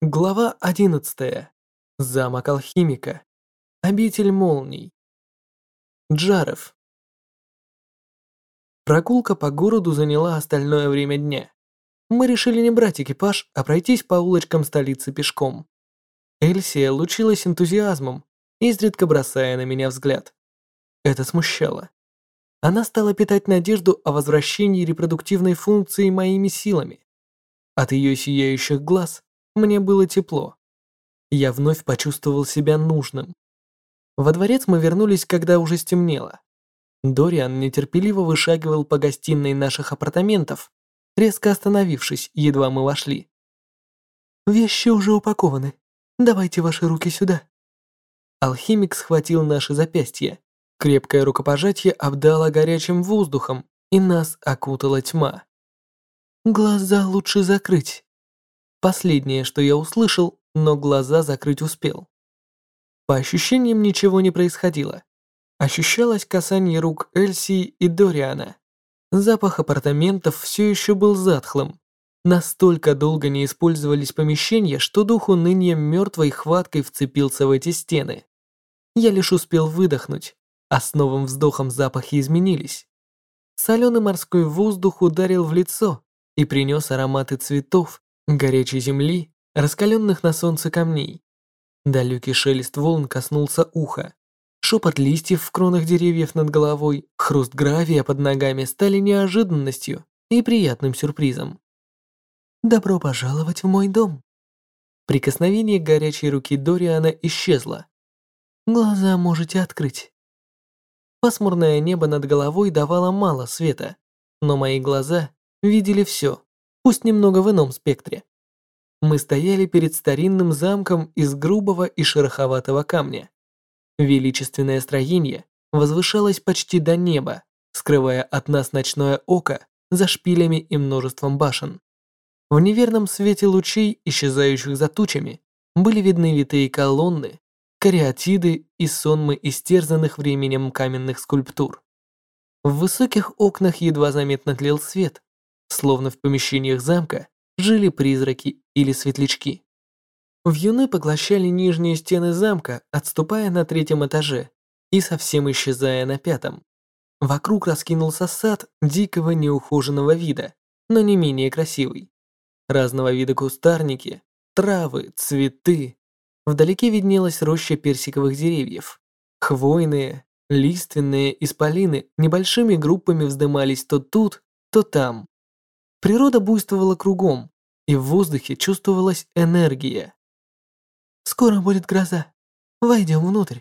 Глава 11. Замок алхимика. Обитель молний. Джаров. Прогулка по городу заняла остальное время дня. Мы решили не брать экипаж, а пройтись по улочкам столицы пешком. Эльсия лучилась энтузиазмом, изредка бросая на меня взгляд. Это смущало. Она стала питать надежду о возвращении репродуктивной функции моими силами. От ее сияющих глаз мне было тепло. Я вновь почувствовал себя нужным. Во дворец мы вернулись, когда уже стемнело. Дориан нетерпеливо вышагивал по гостиной наших апартаментов, резко остановившись, едва мы вошли. «Вещи уже упакованы. Давайте ваши руки сюда». Алхимик схватил наши запястья. Крепкое рукопожатие обдало горячим воздухом, и нас окутала тьма. «Глаза лучше закрыть», Последнее, что я услышал, но глаза закрыть успел. По ощущениям ничего не происходило. Ощущалось касание рук Эльси и Дориана. Запах апартаментов все еще был затхлым. Настолько долго не использовались помещения, что дух уныния мертвой хваткой вцепился в эти стены. Я лишь успел выдохнуть, а с новым вздохом запахи изменились. Соленый морской воздух ударил в лицо и принес ароматы цветов, горячей земли, раскаленных на солнце камней. Далекий шелест волн коснулся уха. Шепот листьев в кронах деревьев над головой, хруст гравия под ногами стали неожиданностью и приятным сюрпризом. «Добро пожаловать в мой дом!» Прикосновение горячей руки Дориана исчезло. «Глаза можете открыть». Пасмурное небо над головой давало мало света, но мои глаза видели все пусть немного в ином спектре. Мы стояли перед старинным замком из грубого и шероховатого камня. Величественное строение возвышалось почти до неба, скрывая от нас ночное око за шпилями и множеством башен. В неверном свете лучей, исчезающих за тучами, были видны витые колонны, кариатиды и сонмы истерзанных временем каменных скульптур. В высоких окнах едва заметно тлел свет, словно в помещениях замка жили призраки или светлячки. Вьюны поглощали нижние стены замка, отступая на третьем этаже и совсем исчезая на пятом. Вокруг раскинулся сад дикого неухоженного вида, но не менее красивый. Разного вида кустарники, травы, цветы. Вдалеке виднелась роща персиковых деревьев. Хвойные, лиственные исполины небольшими группами вздымались то тут, то там, Природа буйствовала кругом, и в воздухе чувствовалась энергия. «Скоро будет гроза. Войдем внутрь».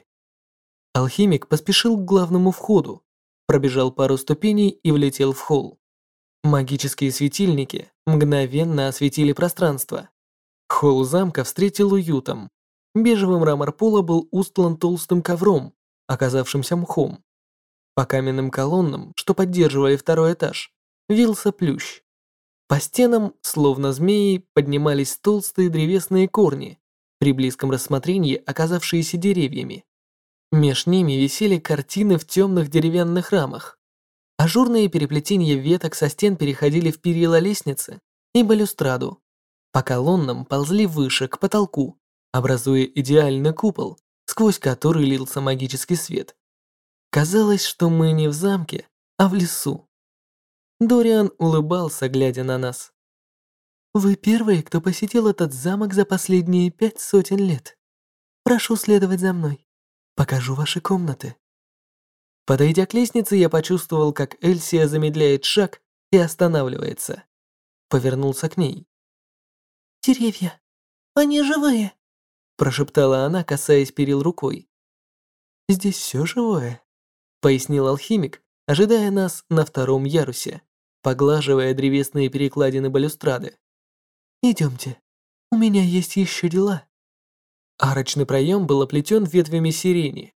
Алхимик поспешил к главному входу, пробежал пару ступеней и влетел в холл. Магические светильники мгновенно осветили пространство. Холл замка встретил уютом. Бежевый мрамор пола был устлан толстым ковром, оказавшимся мхом. По каменным колоннам, что поддерживали второй этаж, вился плющ. По стенам, словно змеи, поднимались толстые древесные корни, при близком рассмотрении оказавшиеся деревьями. Меж ними висели картины в темных деревянных рамах. Ажурные переплетения веток со стен переходили в перила лестницы и балюстраду. По колоннам ползли выше, к потолку, образуя идеальный купол, сквозь который лился магический свет. Казалось, что мы не в замке, а в лесу. Дориан улыбался, глядя на нас. «Вы первые, кто посетил этот замок за последние пять сотен лет. Прошу следовать за мной. Покажу ваши комнаты». Подойдя к лестнице, я почувствовал, как Эльсия замедляет шаг и останавливается. Повернулся к ней. «Деревья, они живые», прошептала она, касаясь перил рукой. «Здесь все живое», пояснил алхимик, ожидая нас на втором ярусе поглаживая древесные перекладины балюстрады. «Идемте, у меня есть еще дела». Арочный проем был оплетен ветвями сирени.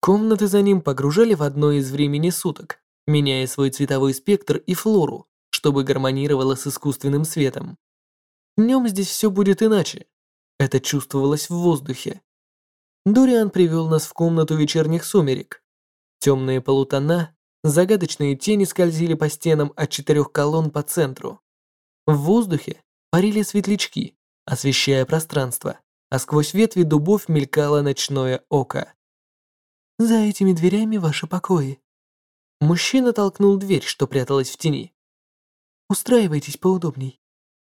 Комнаты за ним погружали в одно из времени суток, меняя свой цветовой спектр и флору, чтобы гармонировало с искусственным светом. Днем здесь все будет иначе. Это чувствовалось в воздухе. Дориан привел нас в комнату вечерних сумерек. Темные полутона Загадочные тени скользили по стенам от четырех колонн по центру. В воздухе парили светлячки, освещая пространство, а сквозь ветви дубов мелькало ночное око. «За этими дверями ваши покои». Мужчина толкнул дверь, что пряталась в тени. «Устраивайтесь поудобней.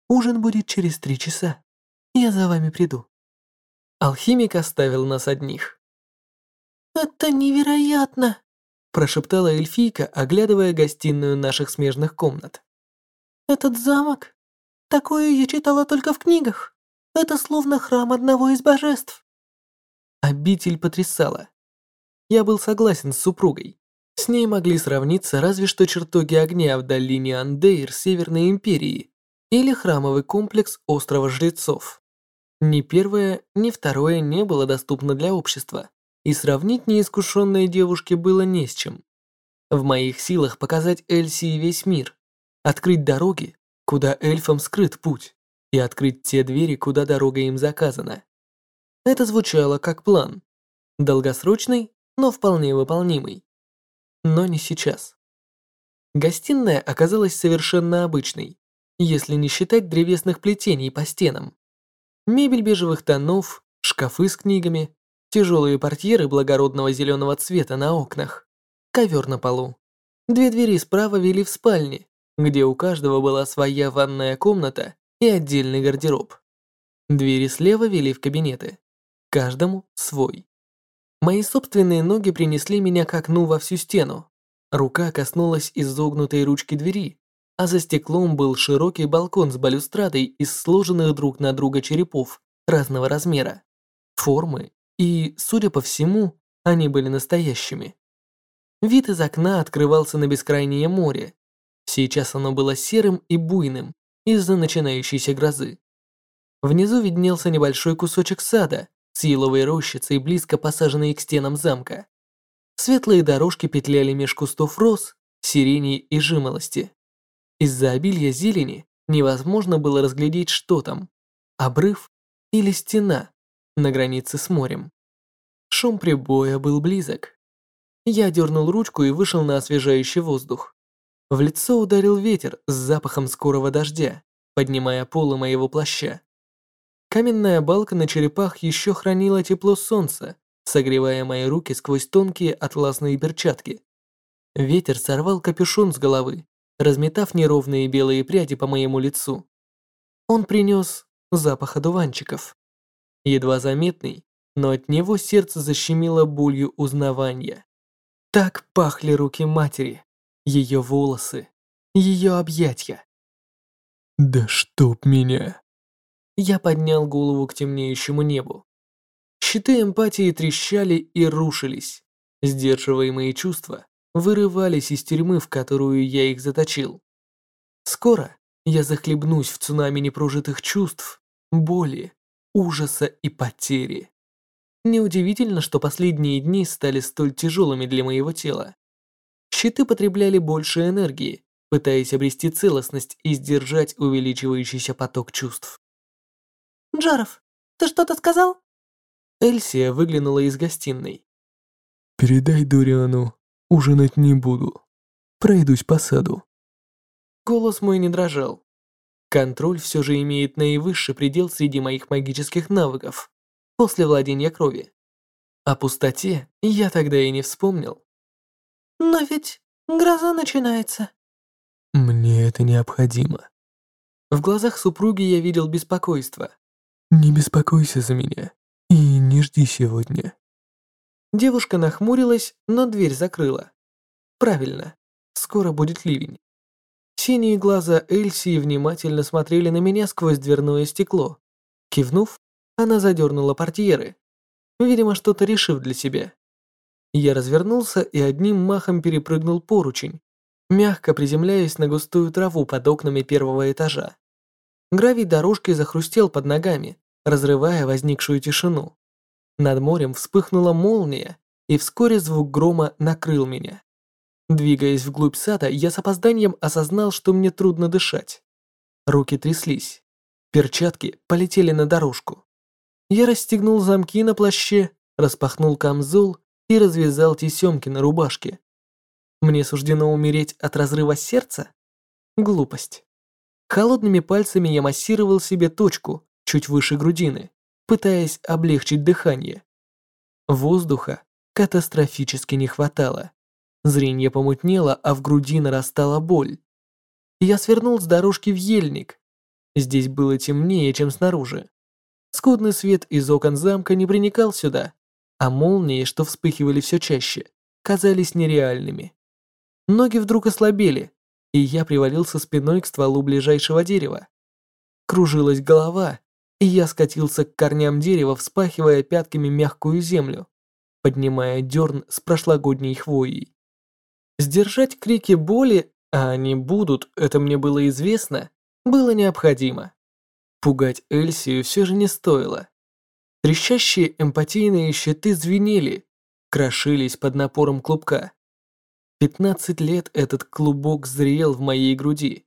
Ужин будет через три часа. Я за вами приду». Алхимик оставил нас одних. «Это невероятно!» Прошептала эльфийка, оглядывая гостиную наших смежных комнат. «Этот замок? Такое я читала только в книгах. Это словно храм одного из божеств». Обитель потрясала. Я был согласен с супругой. С ней могли сравниться разве что чертоги огня в долине Андейр Северной Империи или храмовый комплекс Острова Жрецов. Ни первое, ни второе не было доступно для общества и сравнить неискушенной девушке было не с чем. В моих силах показать Эльси весь мир, открыть дороги, куда эльфам скрыт путь, и открыть те двери, куда дорога им заказана. Это звучало как план. Долгосрочный, но вполне выполнимый. Но не сейчас. Гостиная оказалась совершенно обычной, если не считать древесных плетений по стенам. Мебель бежевых тонов, шкафы с книгами, Тяжелые портьеры благородного зеленого цвета на окнах. Ковер на полу. Две двери справа вели в спальни, где у каждого была своя ванная комната и отдельный гардероб. Двери слева вели в кабинеты. Каждому свой. Мои собственные ноги принесли меня к окну во всю стену. Рука коснулась изогнутой ручки двери, а за стеклом был широкий балкон с балюстрадой из сложенных друг на друга черепов разного размера, формы и, судя по всему, они были настоящими. Вид из окна открывался на бескрайнее море. Сейчас оно было серым и буйным из-за начинающейся грозы. Внизу виднелся небольшой кусочек сада с еловой рощицей, близко посаженной к стенам замка. Светлые дорожки петляли меж кустов роз, сирени и жимолости. Из-за обилия зелени невозможно было разглядеть, что там – обрыв или стена, на границе с морем. Шум прибоя был близок. Я дернул ручку и вышел на освежающий воздух. В лицо ударил ветер с запахом скорого дождя, поднимая полы моего плаща. Каменная балка на черепах еще хранила тепло солнца, согревая мои руки сквозь тонкие атласные перчатки. Ветер сорвал капюшон с головы, разметав неровные белые пряди по моему лицу. Он принес запах одуванчиков едва заметный, но от него сердце защемило болью узнавания. Так пахли руки матери, ее волосы, ее объятия. «Да чтоб меня!» Я поднял голову к темнеющему небу. Щиты эмпатии трещали и рушились. Сдерживаемые чувства вырывались из тюрьмы, в которую я их заточил. Скоро я захлебнусь в цунами непрожитых чувств, боли, ужаса и потери. Неудивительно, что последние дни стали столь тяжелыми для моего тела. Щиты потребляли больше энергии, пытаясь обрести целостность и сдержать увеличивающийся поток чувств. «Джаров, ты что-то сказал?» Эльсия выглянула из гостиной. «Передай Дуриану, ужинать не буду. Пройдусь по саду». Голос мой не дрожал. Контроль все же имеет наивысший предел среди моих магических навыков после владения крови. О пустоте я тогда и не вспомнил. Но ведь гроза начинается. Мне это необходимо. В глазах супруги я видел беспокойство. Не беспокойся за меня и не жди сегодня. Девушка нахмурилась, но дверь закрыла. Правильно, скоро будет ливень. Синие глаза Эльсии внимательно смотрели на меня сквозь дверное стекло. Кивнув, она задернула портьеры, видимо, что-то решив для себя. Я развернулся и одним махом перепрыгнул поручень, мягко приземляясь на густую траву под окнами первого этажа. Гравий дорожки захрустел под ногами, разрывая возникшую тишину. Над морем вспыхнула молния, и вскоре звук грома накрыл меня. Двигаясь вглубь сада, я с опозданием осознал, что мне трудно дышать. Руки тряслись. Перчатки полетели на дорожку. Я расстегнул замки на плаще, распахнул камзол и развязал тесемки на рубашке. Мне суждено умереть от разрыва сердца? Глупость. Холодными пальцами я массировал себе точку, чуть выше грудины, пытаясь облегчить дыхание. Воздуха катастрофически не хватало. Зрение помутнело, а в груди нарастала боль. Я свернул с дорожки в ельник. Здесь было темнее, чем снаружи. Скудный свет из окон замка не проникал сюда, а молнии, что вспыхивали все чаще, казались нереальными. Ноги вдруг ослабели, и я привалился спиной к стволу ближайшего дерева. Кружилась голова, и я скатился к корням дерева, вспахивая пятками мягкую землю, поднимая дерн с прошлогодней хвоей. Сдержать крики боли, а они будут, это мне было известно, было необходимо. Пугать Эльсию все же не стоило. Трещащие эмпатийные щиты звенели, крошились под напором клубка. Пятнадцать лет этот клубок зрел в моей груди.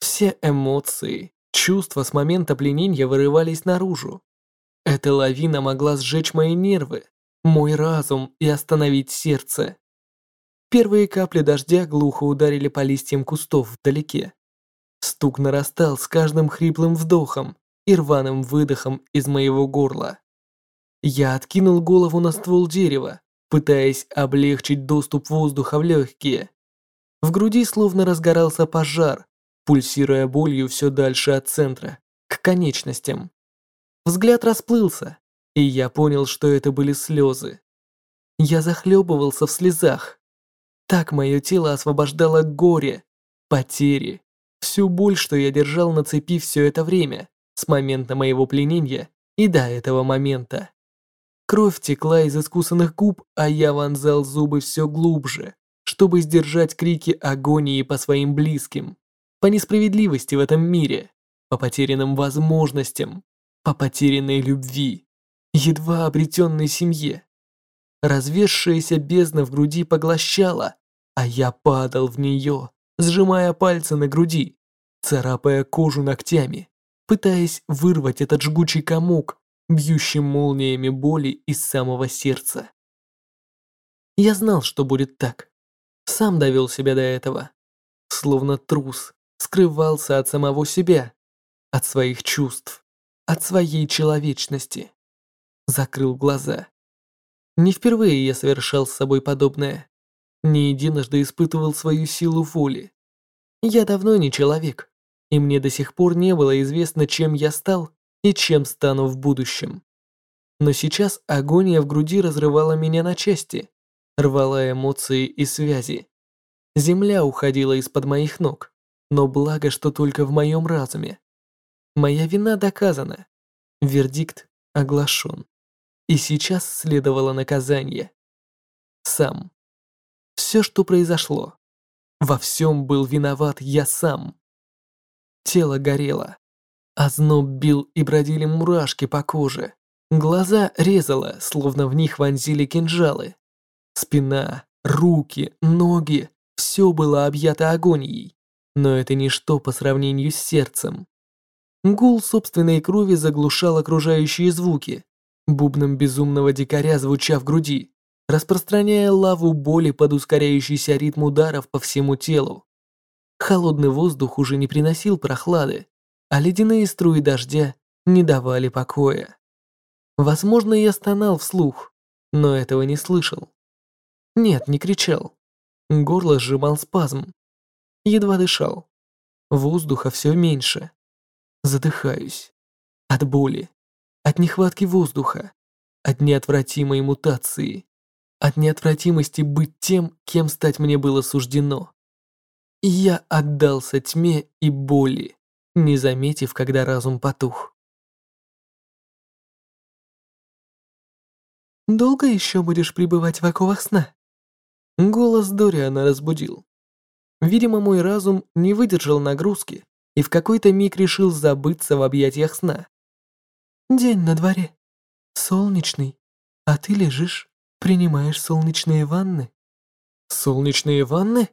Все эмоции, чувства с момента пленения вырывались наружу. Эта лавина могла сжечь мои нервы, мой разум и остановить сердце. Первые капли дождя глухо ударили по листьям кустов вдалеке. Стук нарастал с каждым хриплым вдохом и рваным выдохом из моего горла. Я откинул голову на ствол дерева, пытаясь облегчить доступ воздуха в легкие. В груди словно разгорался пожар, пульсируя болью все дальше от центра, к конечностям. Взгляд расплылся, и я понял, что это были слезы. Я захлебывался в слезах. Так мое тело освобождало горе, потери, всю боль, что я держал на цепи все это время, с момента моего пленения и до этого момента. Кровь текла из искусанных губ, а я вонзал зубы все глубже, чтобы сдержать крики агонии по своим близким, по несправедливости в этом мире, по потерянным возможностям, по потерянной любви, едва обретенной семье. Развершаяся бездна в груди поглощала, а я падал в нее, сжимая пальцы на груди, царапая кожу ногтями, пытаясь вырвать этот жгучий комок, бьющий молниями боли из самого сердца. Я знал, что будет так. Сам довел себя до этого. Словно трус, скрывался от самого себя, от своих чувств, от своей человечности. Закрыл глаза. Не впервые я совершал с собой подобное не единожды испытывал свою силу воли. Я давно не человек, и мне до сих пор не было известно, чем я стал и чем стану в будущем. Но сейчас агония в груди разрывала меня на части, рвала эмоции и связи. Земля уходила из-под моих ног, но благо, что только в моем разуме. Моя вина доказана, вердикт оглашен. И сейчас следовало наказание. Сам. Все, что произошло. Во всем был виноват я сам. Тело горело. Озноб бил и бродили мурашки по коже. Глаза резало, словно в них вонзили кинжалы. Спина, руки, ноги – все было объято агонией. Но это ничто по сравнению с сердцем. Гул собственной крови заглушал окружающие звуки, бубном безумного дикаря звуча в груди распространяя лаву боли под ускоряющийся ритм ударов по всему телу. Холодный воздух уже не приносил прохлады, а ледяные струи дождя не давали покоя. Возможно, я стонал вслух, но этого не слышал. Нет, не кричал. Горло сжимал спазм. Едва дышал. Воздуха все меньше. Задыхаюсь. От боли. От нехватки воздуха. От неотвратимой мутации от неотвратимости быть тем, кем стать мне было суждено. И я отдался тьме и боли, не заметив, когда разум потух. «Долго еще будешь пребывать в оковах сна?» Голос Дориана разбудил. Видимо, мой разум не выдержал нагрузки и в какой-то миг решил забыться в объятиях сна. «День на дворе. Солнечный, а ты лежишь Принимаешь солнечные ванны? Солнечные ванны?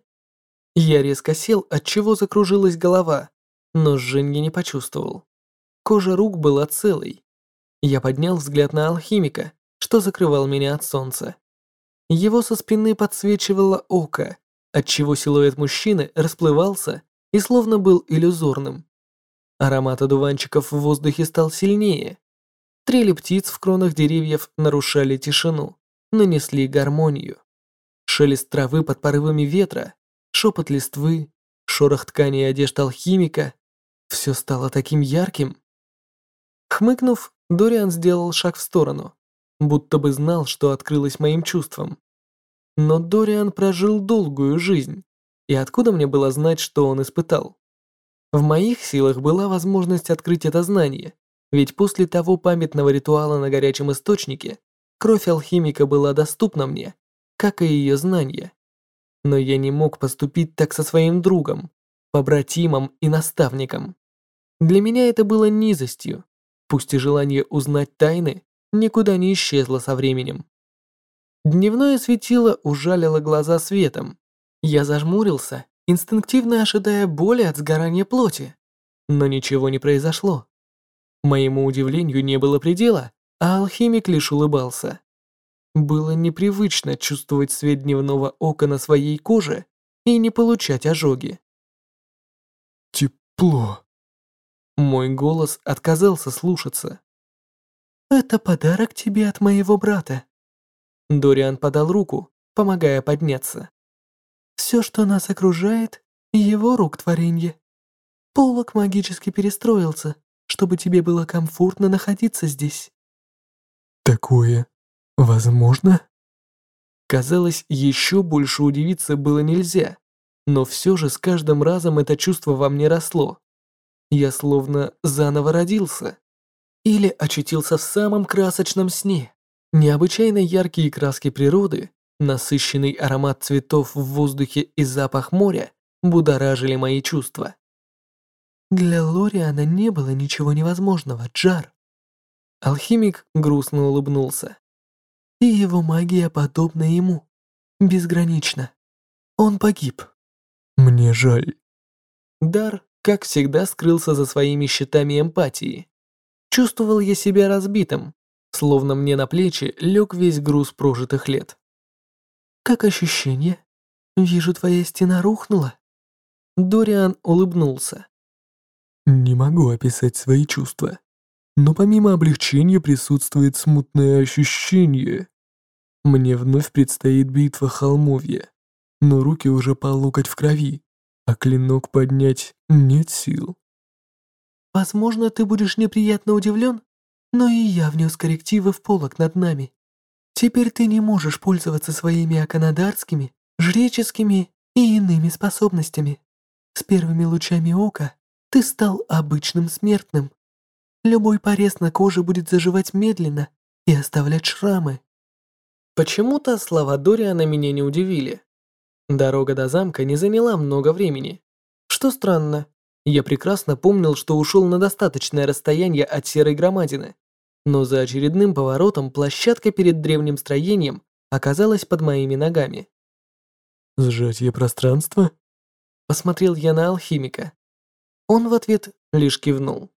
Я резко сел, от чего закружилась голова, но жжения не почувствовал. Кожа рук была целой. Я поднял взгляд на алхимика, что закрывал меня от солнца. Его со спины подсвечивало око, отчего силуэт мужчины расплывался и словно был иллюзорным. Аромат одуванчиков в воздухе стал сильнее. Трели птиц в кронах деревьев нарушали тишину, нанесли гармонию. Шелест травы под порывами ветра, шепот листвы, шорох ткани и одежд алхимика — все стало таким ярким. Хмыкнув, Дориан сделал шаг в сторону, будто бы знал, что открылось моим чувствам. Но Дориан прожил долгую жизнь, и откуда мне было знать, что он испытал? В моих силах была возможность открыть это знание, ведь после того памятного ритуала на горячем источнике кровь алхимика была доступна мне, как и ее знания. Но я не мог поступить так со своим другом, побратимом и наставником. Для меня это было низостью, пусть и желание узнать тайны никуда не исчезло со временем. Дневное светило ужалило глаза светом. Я зажмурился, инстинктивно ожидая боли от сгорания плоти. Но ничего не произошло. Моему удивлению не было предела, а алхимик лишь улыбался. Было непривычно чувствовать свет дневного ока на своей коже и не получать ожоги. Тепло. Мой голос отказался слушаться. «Это подарок тебе от моего брата». Дориан подал руку, помогая подняться. «Все, что нас окружает, его рук творенье. Полок магически перестроился, чтобы тебе было комфортно находиться здесь». Такое возможно? Казалось, еще больше удивиться было нельзя, но все же с каждым разом это чувство во мне росло. Я словно заново родился. Или очутился в самом красочном сне. Необычайно яркие краски природы, насыщенный аромат цветов в воздухе и запах моря будоражили мои чувства. Для Лориана не было ничего невозможного, Джар. Алхимик грустно улыбнулся. И его магия подобна ему, безгранична. Он погиб. Мне жаль. Дар, как всегда, скрылся за своими щитами эмпатии. Чувствовал я себя разбитым, словно мне на плечи лег весь груз прожитых лет. «Как ощущение? Вижу, твоя стена рухнула». Дориан улыбнулся. Не могу описать свои чувства, но помимо облегчения присутствует смутное ощущение. Мне вновь предстоит битва холмовья, но руки уже по локоть в крови, а клинок поднять нет сил. Возможно, ты будешь неприятно удивлен, но и я внес коррективы в полок над нами. Теперь ты не можешь пользоваться своими аканадарскими, жреческими и иными способностями. С первыми лучами ока ты стал обычным смертным. Любой порез на коже будет заживать медленно и оставлять шрамы. Почему-то слова Дориана меня не удивили. Дорога до замка не заняла много времени. Что странно, я прекрасно помнил, что ушел на достаточное расстояние от серой громадины, но за очередным поворотом площадка перед древним строением оказалась под моими ногами. «Сжатие пространства?» Посмотрел я на алхимика. Он в ответ лишь кивнул.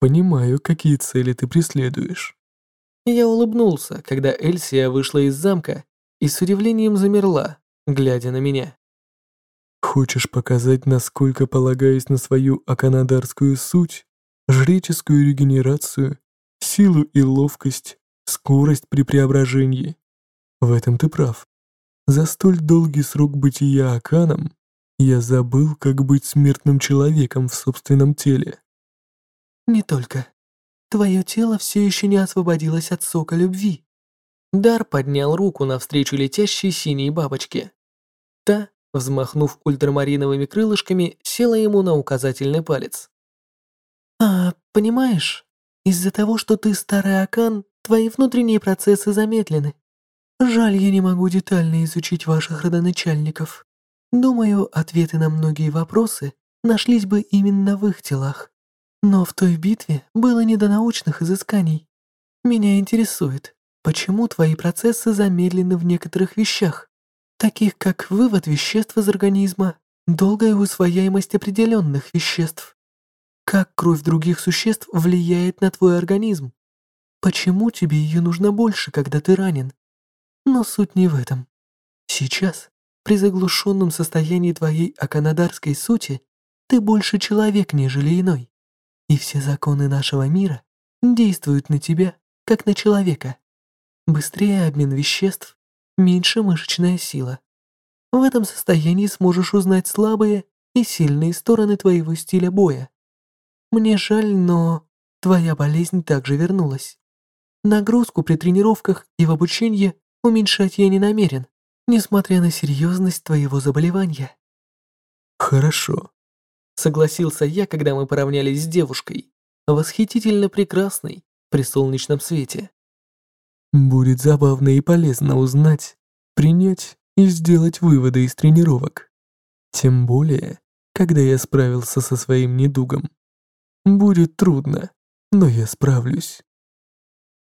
«Понимаю, какие цели ты преследуешь». Я улыбнулся, когда Эльсия вышла из замка и с удивлением замерла, глядя на меня. Хочешь показать, насколько полагаюсь на свою аканадарскую суть, жреческую регенерацию, силу и ловкость, скорость при преображении? В этом ты прав. За столь долгий срок бытия Аканом я забыл, как быть смертным человеком в собственном теле. Не только. Твое тело все еще не освободилось от сока любви. Дар поднял руку навстречу летящей синей бабочке. Та взмахнув ультрамариновыми крылышками, села ему на указательный палец. «А, понимаешь, из-за того, что ты старый Акан, твои внутренние процессы замедлены. Жаль, я не могу детально изучить ваших родоначальников. Думаю, ответы на многие вопросы нашлись бы именно в их телах. Но в той битве было не до научных изысканий. Меня интересует, почему твои процессы замедлены в некоторых вещах таких как вывод веществ из организма, долгая усвояемость определенных веществ. Как кровь других существ влияет на твой организм? Почему тебе ее нужно больше, когда ты ранен? Но суть не в этом. Сейчас, при заглушенном состоянии твоей аканадарской сути, Ты больше человек, нежели иной. И все законы нашего мира действуют на тебя, как на человека. Быстрее обмен веществ, меньше мышечная сила. В этом состоянии сможешь узнать слабые и сильные стороны твоего стиля боя. Мне жаль, но твоя болезнь также вернулась. Нагрузку при тренировках и в обучении уменьшать я не намерен, несмотря на серьезность твоего заболевания. Хорошо. Согласился я, когда мы поравнялись с девушкой, восхитительно прекрасной при солнечном свете. Будет забавно и полезно узнать, принять и сделать выводы из тренировок. Тем более, когда я справился со своим недугом. Будет трудно, но я справлюсь.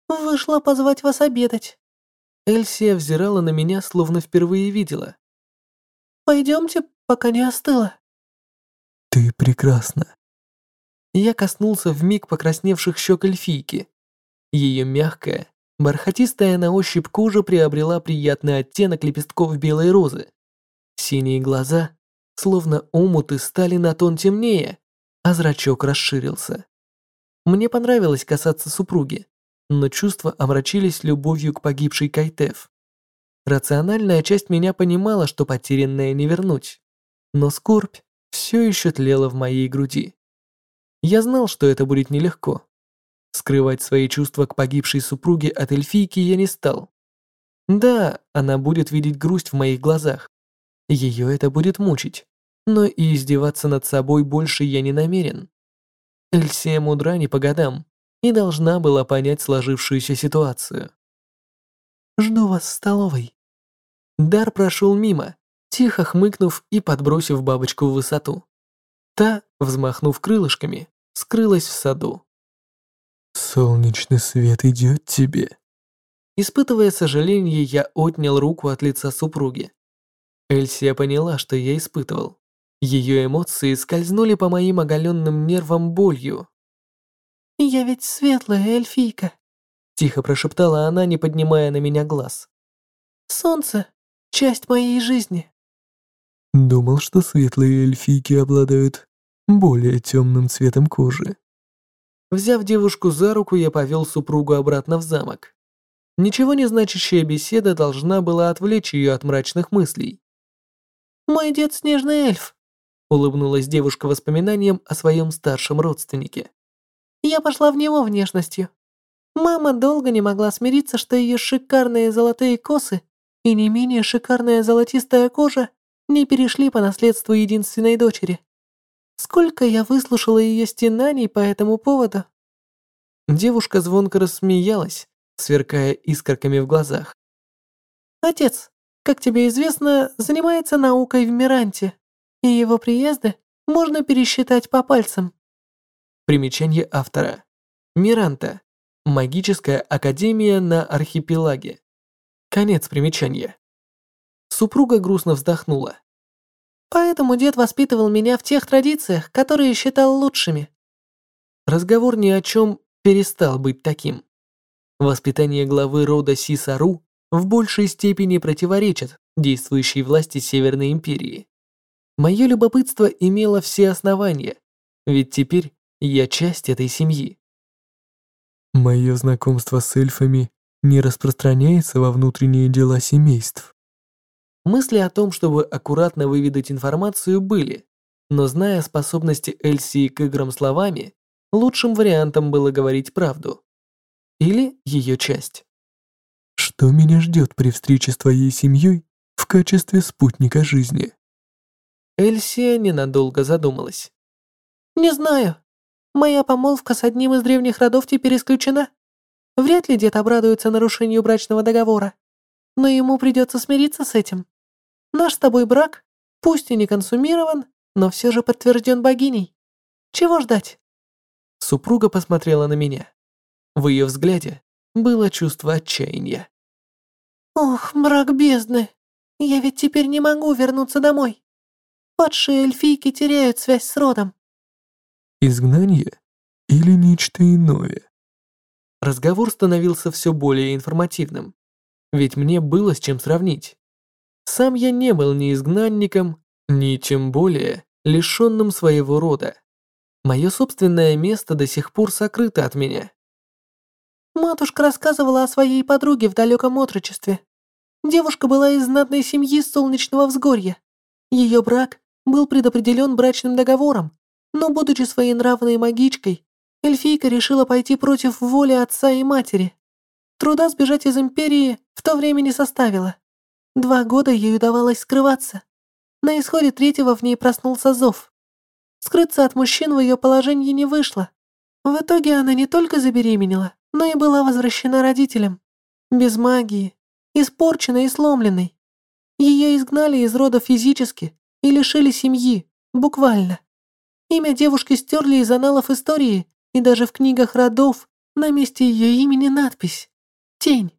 «Вышла позвать вас обедать». Эльсия взирала на меня, словно впервые видела. «Пойдемте, пока не остыла». «Ты прекрасна». Я коснулся вмиг покрасневших щек эльфийки. Ее мягкая, бархатистая на ощупь кожа приобрела приятный оттенок лепестков белой розы. Синие глаза, словно омуты, стали на тон темнее, а зрачок расширился. Мне понравилось касаться супруги но чувства омрачились любовью к погибшей Кайтеф. Рациональная часть меня понимала, что потерянное не вернуть, но скорбь все еще тлела в моей груди. Я знал, что это будет нелегко. Скрывать свои чувства к погибшей супруге от эльфийки я не стал. Да, она будет видеть грусть в моих глазах. Ее это будет мучить, но и издеваться над собой больше я не намерен. Эльсия мудра не по годам, и должна была понять сложившуюся ситуацию. «Жду вас в столовой». Дар прошел мимо, тихо хмыкнув и подбросив бабочку в высоту. Та, взмахнув крылышками, скрылась в саду. «Солнечный свет идет тебе». Испытывая сожаление, я отнял руку от лица супруги. Эльсия поняла, что я испытывал. Ее эмоции скользнули по моим оголенным нервам болью. «Я ведь светлая эльфийка», — тихо прошептала она, не поднимая на меня глаз. «Солнце — часть моей жизни». Думал, что светлые эльфийки обладают более темным цветом кожи. Взяв девушку за руку, я повел супругу обратно в замок. Ничего не значащая беседа должна была отвлечь ее от мрачных мыслей. «Мой дед снежный эльф», — улыбнулась девушка воспоминанием о своем старшем родственнике. Я пошла в него внешностью. Мама долго не могла смириться, что ее шикарные золотые косы и не менее шикарная золотистая кожа не перешли по наследству единственной дочери. Сколько я выслушала ее стенаний по этому поводу. Девушка звонко рассмеялась, сверкая искорками в глазах. Отец, как тебе известно, занимается наукой в Миранте, и его приезды можно пересчитать по пальцам. Примечание автора. Миранта. Магическая академия на архипелаге. Конец примечания. Супруга грустно вздохнула. Поэтому дед воспитывал меня в тех традициях, которые считал лучшими. Разговор ни о чем перестал быть таким. Воспитание главы рода Сисару в большей степени противоречит действующей власти Северной империи. Мое любопытство имело все основания, ведь теперь я часть этой семьи. Мое знакомство с эльфами не распространяется во внутренние дела семейств. Мысли о том, чтобы аккуратно выведать информацию, были, но зная способности Эльсии к играм словами, лучшим вариантом было говорить правду. Или ее часть. Что меня ждет при встрече с твоей семьей в качестве спутника жизни? Эльсия ненадолго задумалась. «Не знаю. Моя помолвка с одним из древних родов теперь исключена. Вряд ли дед обрадуется нарушению брачного договора. Но ему придется смириться с этим. Наш с тобой брак, пусть и не консумирован, но все же подтвержден богиней. Чего ждать?» Супруга посмотрела на меня. В ее взгляде было чувство отчаяния. «Ох, брак бездны! Я ведь теперь не могу вернуться домой. Падшие эльфийки теряют связь с родом. Изгнание или нечто иное? Разговор становился все более информативным, ведь мне было с чем сравнить. Сам я не был ни изгнанником, ни тем более лишенным своего рода. Мое собственное место до сих пор сокрыто от меня. Матушка рассказывала о своей подруге в далеком отрочестве. Девушка была из знатной семьи Солнечного Взгорья. Ее брак был предопределен брачным договором, но, будучи своей нравной магичкой, эльфийка решила пойти против воли отца и матери. Труда сбежать из Империи в то время не составило. Два года ей удавалось скрываться. На исходе третьего в ней проснулся зов. Скрыться от мужчин в ее положении не вышло. В итоге она не только забеременела, но и была возвращена родителям. Без магии, испорченной и сломленной. Ее изгнали из рода физически и лишили семьи, буквально. Имя девушки стерли из аналов истории, и даже в книгах родов на месте ее имени надпись «Тень».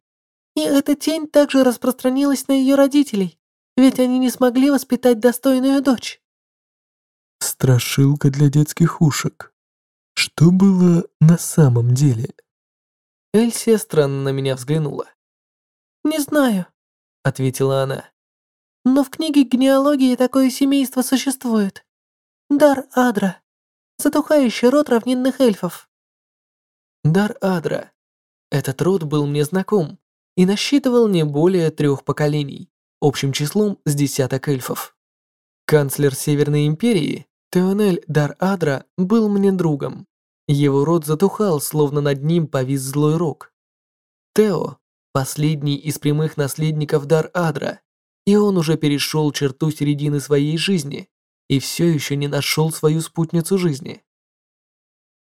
И эта тень также распространилась на ее родителей, ведь они не смогли воспитать достойную дочь. Страшилка для детских ушек. Что было на самом деле? Эльсия странно на меня взглянула. «Не знаю», — ответила она. «Но в книге генеалогии такое семейство существует. Дар Адра. Затухающий род равнинных эльфов». Дар Адра. Этот род был мне знаком и насчитывал не более трех поколений, общим числом с десяток эльфов. Канцлер Северной Империи, Теонель Дар Адра, был мне другом. Его рот затухал, словно над ним повис злой рог. Тео – последний из прямых наследников Дар-Адра, и он уже перешел черту середины своей жизни и все еще не нашел свою спутницу жизни.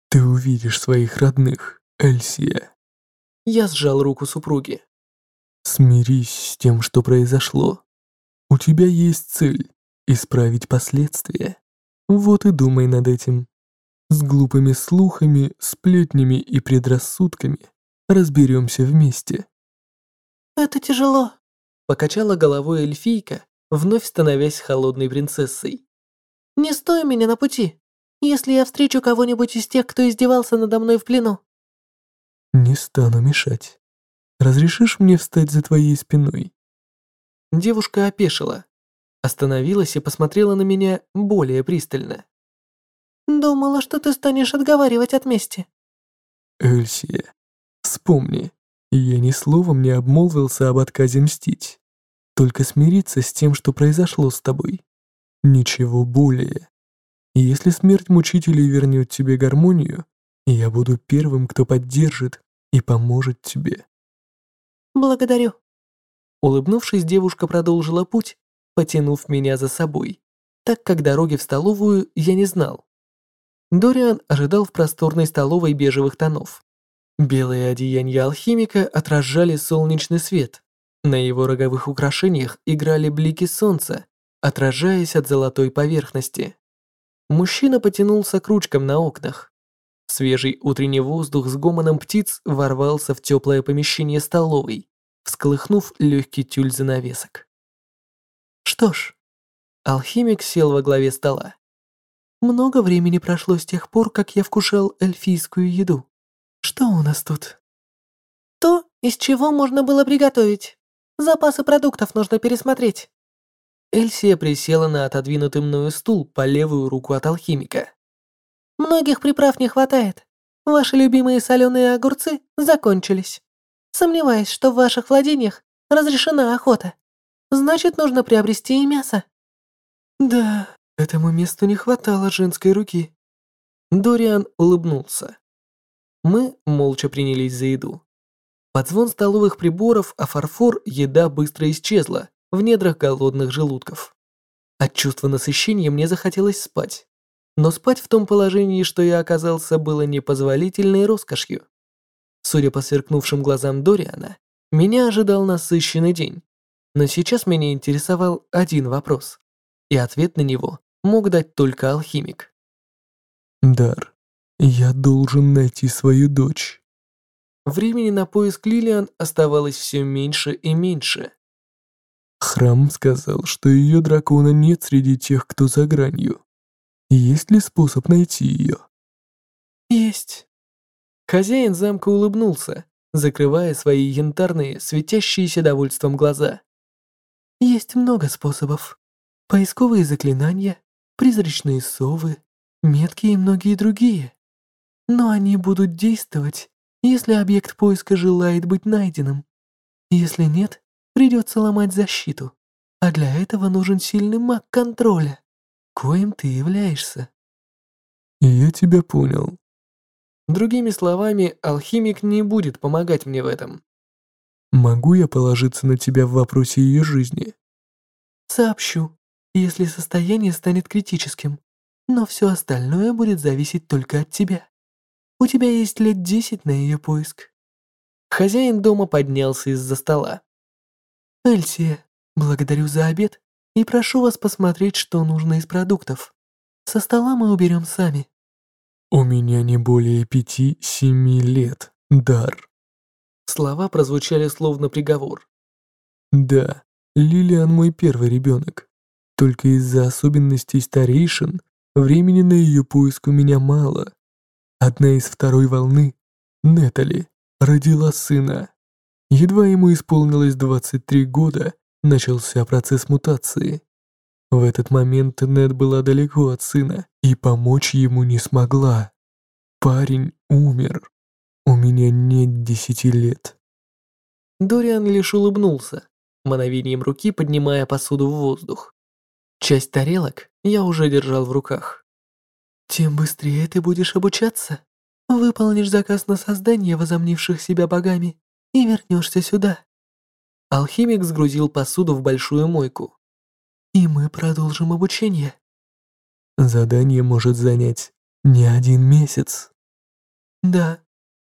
«Ты увидишь своих родных, Эльсия». Я сжал руку супруги. «Смирись с тем, что произошло. У тебя есть цель – исправить последствия. Вот и думай над этим». С глупыми слухами, сплетнями и предрассудками разберемся вместе. «Это тяжело», — покачала головой эльфийка, вновь становясь холодной принцессой. «Не стой меня на пути, если я встречу кого-нибудь из тех, кто издевался надо мной в плену». «Не стану мешать. Разрешишь мне встать за твоей спиной?» Девушка опешила, остановилась и посмотрела на меня более пристально. Думала, что ты станешь отговаривать от мести. Эльсия, вспомни, я ни словом не обмолвился об отказе мстить. Только смириться с тем, что произошло с тобой. Ничего более. Если смерть мучителей вернет тебе гармонию, я буду первым, кто поддержит и поможет тебе. Благодарю. Улыбнувшись, девушка продолжила путь, потянув меня за собой, так как дороги в столовую я не знал. Дориан ожидал в просторной столовой бежевых тонов. Белые одеяния алхимика отражали солнечный свет. На его роговых украшениях играли блики солнца, отражаясь от золотой поверхности. Мужчина потянулся к ручкам на окнах. Свежий утренний воздух с гомоном птиц ворвался в теплое помещение столовой, всколыхнув легкий тюль занавесок. Что ж, алхимик сел во главе стола. Много времени прошло с тех пор, как я вкушал эльфийскую еду. Что у нас тут? То, из чего можно было приготовить. Запасы продуктов нужно пересмотреть. Эльсия присела на отодвинутый мною стул по левую руку от алхимика. Многих приправ не хватает. Ваши любимые соленые огурцы закончились. Сомневаюсь, что в ваших владениях разрешена охота. Значит, нужно приобрести и мясо. Да, Этому месту не хватало женской руки. Дориан улыбнулся. Мы молча принялись за еду. Под звон столовых приборов, а фарфор еда быстро исчезла в недрах голодных желудков. От чувства насыщения мне захотелось спать. Но спать в том положении, что я оказался, было непозволительной роскошью. Судя по сверкнувшим глазам Дориана, меня ожидал насыщенный день. Но сейчас меня интересовал один вопрос. И ответ на него мог дать только алхимик. Дар, я должен найти свою дочь. Времени на поиск Лилиан оставалось все меньше и меньше. Храм сказал, что ее дракона нет среди тех, кто за гранью. Есть ли способ найти ее? Есть. Хозяин замка улыбнулся, закрывая свои янтарные, светящиеся довольством глаза. Есть много способов. Поисковые заклинания, призрачные совы, метки и многие другие. Но они будут действовать, если объект поиска желает быть найденным. Если нет, придется ломать защиту. А для этого нужен сильный маг контроля, коим ты являешься. Я тебя понял. Другими словами, алхимик не будет помогать мне в этом. Могу я положиться на тебя в вопросе ее жизни? Сообщу, если состояние станет критическим, но все остальное будет зависеть только от тебя. У тебя есть лет десять на ее поиск. Хозяин дома поднялся из-за стола. Эльсия, благодарю за обед и прошу вас посмотреть, что нужно из продуктов. Со стола мы уберем сами. У меня не более пяти-семи лет, дар. Слова прозвучали словно приговор. Да, Лилиан мой первый ребенок. Только из-за особенностей старейшин времени на ее поиск у меня мало. Одна из второй волны, Нетали, родила сына. Едва ему исполнилось 23 года, начался процесс мутации. В этот момент Нет была далеко от сына и помочь ему не смогла. Парень умер. У меня нет десяти лет. Дориан лишь улыбнулся, мановением руки поднимая посуду в воздух. Часть тарелок я уже держал в руках. Тем быстрее ты будешь обучаться. Выполнишь заказ на создание возомнивших себя богами и вернешься сюда. Алхимик сгрузил посуду в большую мойку. И мы продолжим обучение. Задание может занять не один месяц. Да,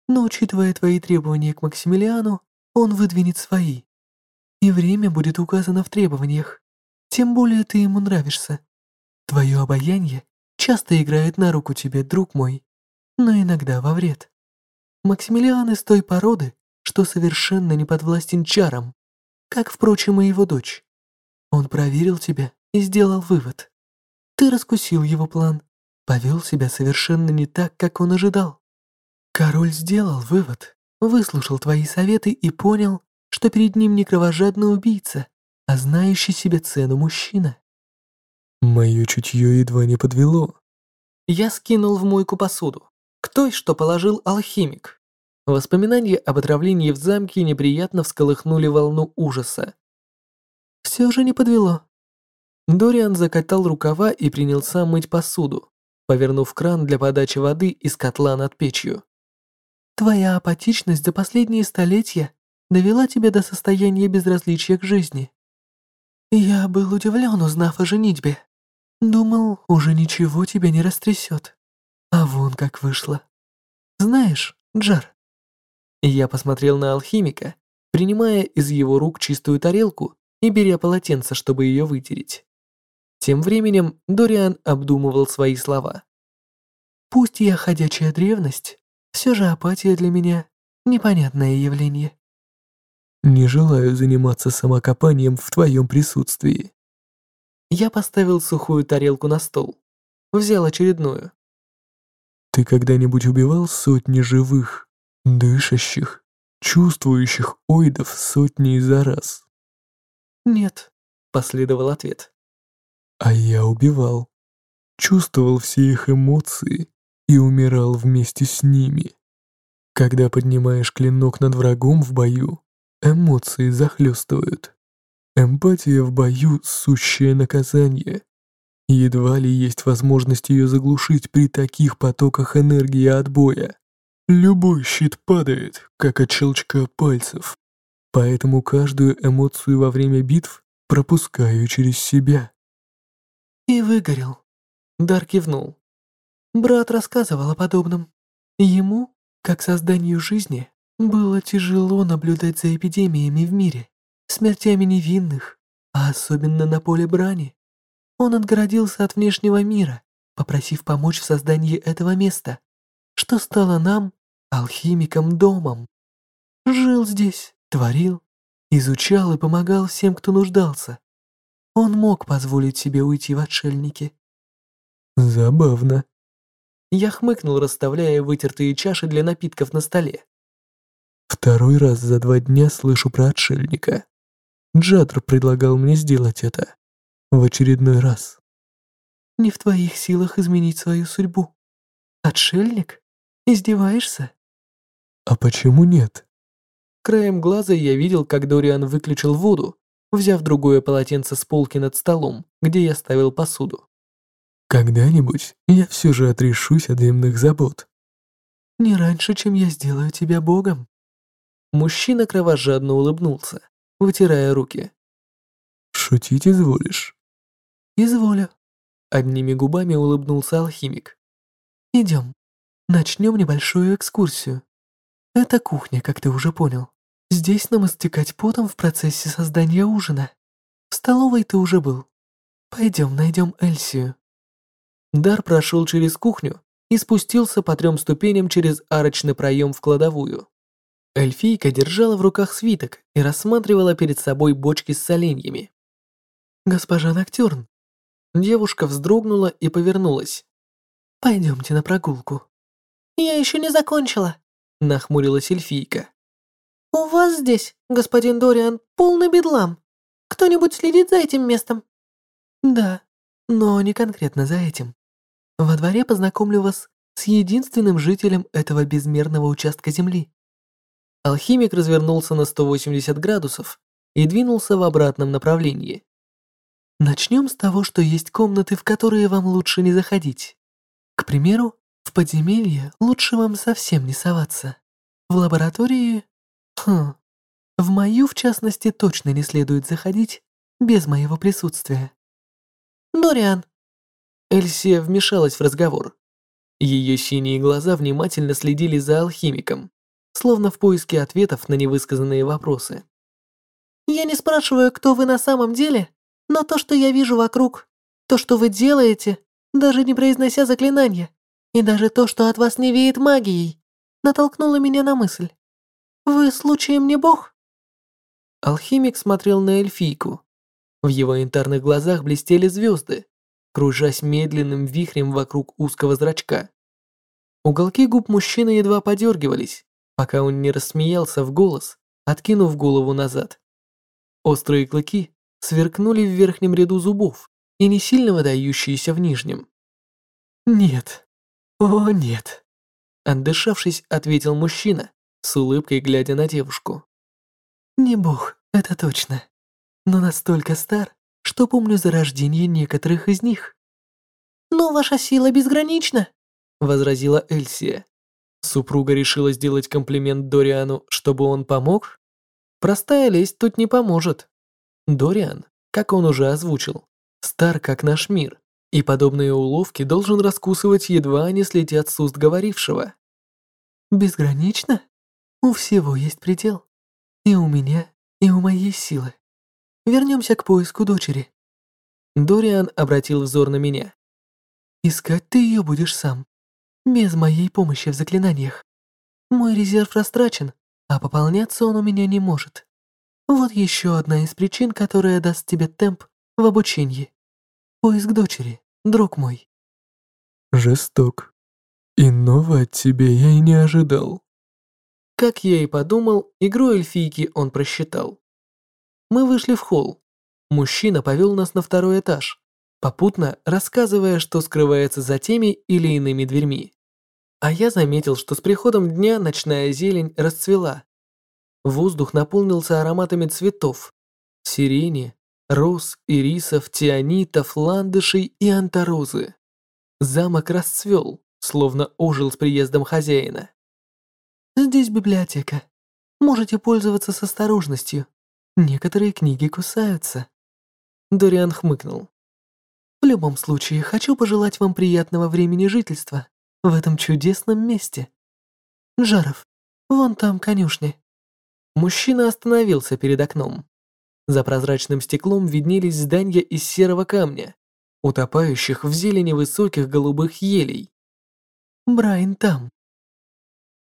но учитывая твои требования к Максимилиану, он выдвинет свои. И время будет указано в требованиях. Тем более ты ему нравишься. Твое обаяние часто играет на руку тебе, друг мой, но иногда во вред. Максимилиан из той породы, что совершенно не подвластен чарам, как, впрочем, и его дочь. Он проверил тебя и сделал вывод. Ты раскусил его план, повел себя совершенно не так, как он ожидал. Король сделал вывод, выслушал твои советы и понял, что перед ним не кровожадный убийца, а знающий себе цену мужчина. Мое чутье едва не подвело. Я скинул в мойку посуду. К той, что положил алхимик. Воспоминания об отравлении в замке неприятно всколыхнули волну ужаса. Все же не подвело. Дориан закатал рукава и принялся мыть посуду, повернув кран для подачи воды из котла над печью. Твоя апатичность за последние столетия довела тебя до состояния безразличия к жизни. Я был удивлен, узнав о женитьбе. Думал, уже ничего тебя не растрясет. А вон как вышло. Знаешь, Джар. Я посмотрел на алхимика, принимая из его рук чистую тарелку и беря полотенце, чтобы ее вытереть. Тем временем Дориан обдумывал свои слова. «Пусть я ходячая древность, все же апатия для меня — непонятное явление. Не желаю заниматься самокопанием в твоем присутствии. Я поставил сухую тарелку на стол. Взял очередную. Ты когда-нибудь убивал сотни живых, дышащих, чувствующих оидов сотни за раз? Нет, последовал ответ. А я убивал. Чувствовал все их эмоции, и умирал вместе с ними. Когда поднимаешь клинок над врагом в бою, эмоции захлестывают. Эмпатия в бою — сущее наказание. Едва ли есть возможность ее заглушить при таких потоках энергии от боя. Любой щит падает, как от щелчка пальцев. Поэтому каждую эмоцию во время битв пропускаю через себя. И выгорел. Дар кивнул. Брат рассказывал о подобном. Ему, как созданию жизни, было тяжело наблюдать за эпидемиями в мире, смертями невинных, а особенно на поле брани. Он отгородился от внешнего мира, попросив помочь в создании этого места, что стало нам, алхимикам, домом. Жил здесь, творил, изучал и помогал всем, кто нуждался. Он мог позволить себе уйти в отшельники. Забавно. Я хмыкнул, расставляя вытертые чаши для напитков на столе. Второй раз за два дня слышу про отшельника. Джадр предлагал мне сделать это. В очередной раз. Не в твоих силах изменить свою судьбу. Отшельник? Издеваешься? А почему нет? Краем глаза я видел, как Дориан выключил воду, взяв другое полотенце с полки над столом, где я ставил посуду. Когда-нибудь я все же отрешусь от земных забот. Не раньше, чем я сделаю тебя богом. Мужчина кровожадно улыбнулся, вытирая руки. Шутить изволишь? Изволю. Одними губами улыбнулся алхимик. Идем. Начнем небольшую экскурсию. Это кухня, как ты уже понял. Здесь нам истекать потом в процессе создания ужина. В столовой ты уже был. Пойдем найдем Эльсию. Дар прошел через кухню и спустился по трем ступеням через арочный проем в кладовую. Эльфийка держала в руках свиток и рассматривала перед собой бочки с соленьями. «Госпожа Ноктюрн». Девушка вздрогнула и повернулась. «Пойдемте на прогулку». «Я еще не закончила», — нахмурилась эльфийка. «У вас здесь, господин Дориан, полный бедлам. Кто-нибудь следит за этим местом?» «Да, но не конкретно за этим. Во дворе познакомлю вас с единственным жителем этого безмерного участка земли». Алхимик развернулся на 180 градусов и двинулся в обратном направлении. Начнем с того, что есть комнаты, в которые вам лучше не заходить. К примеру, в подземелье лучше вам совсем не соваться. В лаборатории... Хм... В мою, в частности, точно не следует заходить без моего присутствия. Дориан. Эльсия вмешалась в разговор. Ее синие глаза внимательно следили за алхимиком, словно в поиске ответов на невысказанные вопросы. «Я не спрашиваю, кто вы на самом деле, но то, что я вижу вокруг, то, что вы делаете, даже не произнося заклинания, и даже то, что от вас не веет магией, натолкнуло меня на мысль. Вы случаем не бог?» Алхимик смотрел на эльфийку. В его янтарных глазах блестели звезды, кружась медленным вихрем вокруг узкого зрачка. Уголки губ мужчины едва подергивались, пока он не рассмеялся в голос, откинув голову назад. Острые клыки сверкнули в верхнем ряду зубов и не сильно выдающиеся в нижнем. «Нет. О, нет», — отдышавшись, ответил мужчина, с улыбкой глядя на девушку. «Не бог, это точно. Но настолько стар, что помню зарождение некоторых из них». «Но ваша сила безгранична», — возразила Эльсия. Супруга решила сделать комплимент Дориану, чтобы он помог? Простая лесть тут не поможет. Дориан, как он уже озвучил, стар как наш мир, и подобные уловки должен раскусывать едва не слетят с уст говорившего. Безгранично? У всего есть предел. И у меня, и у моей силы. Вернемся к поиску дочери. Дориан обратил взор на меня. Искать ты ее будешь сам. Без моей помощи в заклинаниях. Мой резерв растрачен, а пополняться он у меня не может. Вот еще одна из причин, которая даст тебе темп в обучении. Поиск дочери, друг мой. Жесток. Иного от тебя я и не ожидал. Как я и подумал, игру эльфийки он просчитал. Мы вышли в холл. Мужчина повел нас на второй этаж, попутно рассказывая, что скрывается за теми или иными дверьми. А я заметил, что с приходом дня ночная зелень расцвела. Воздух наполнился ароматами цветов. Сирени, роз, ирисов, тианитов, ландышей и антарозы. Замок расцвел, словно ожил с приездом хозяина. «Здесь библиотека. Можете пользоваться с осторожностью. Некоторые книги кусаются». Дориан хмыкнул. В любом случае, хочу пожелать вам приятного времени жительства в этом чудесном месте. Жаров, вон там конюшни. Мужчина остановился перед окном. За прозрачным стеклом виднелись здания из серого камня, утопающих в зелени высоких голубых елей. Брайан там.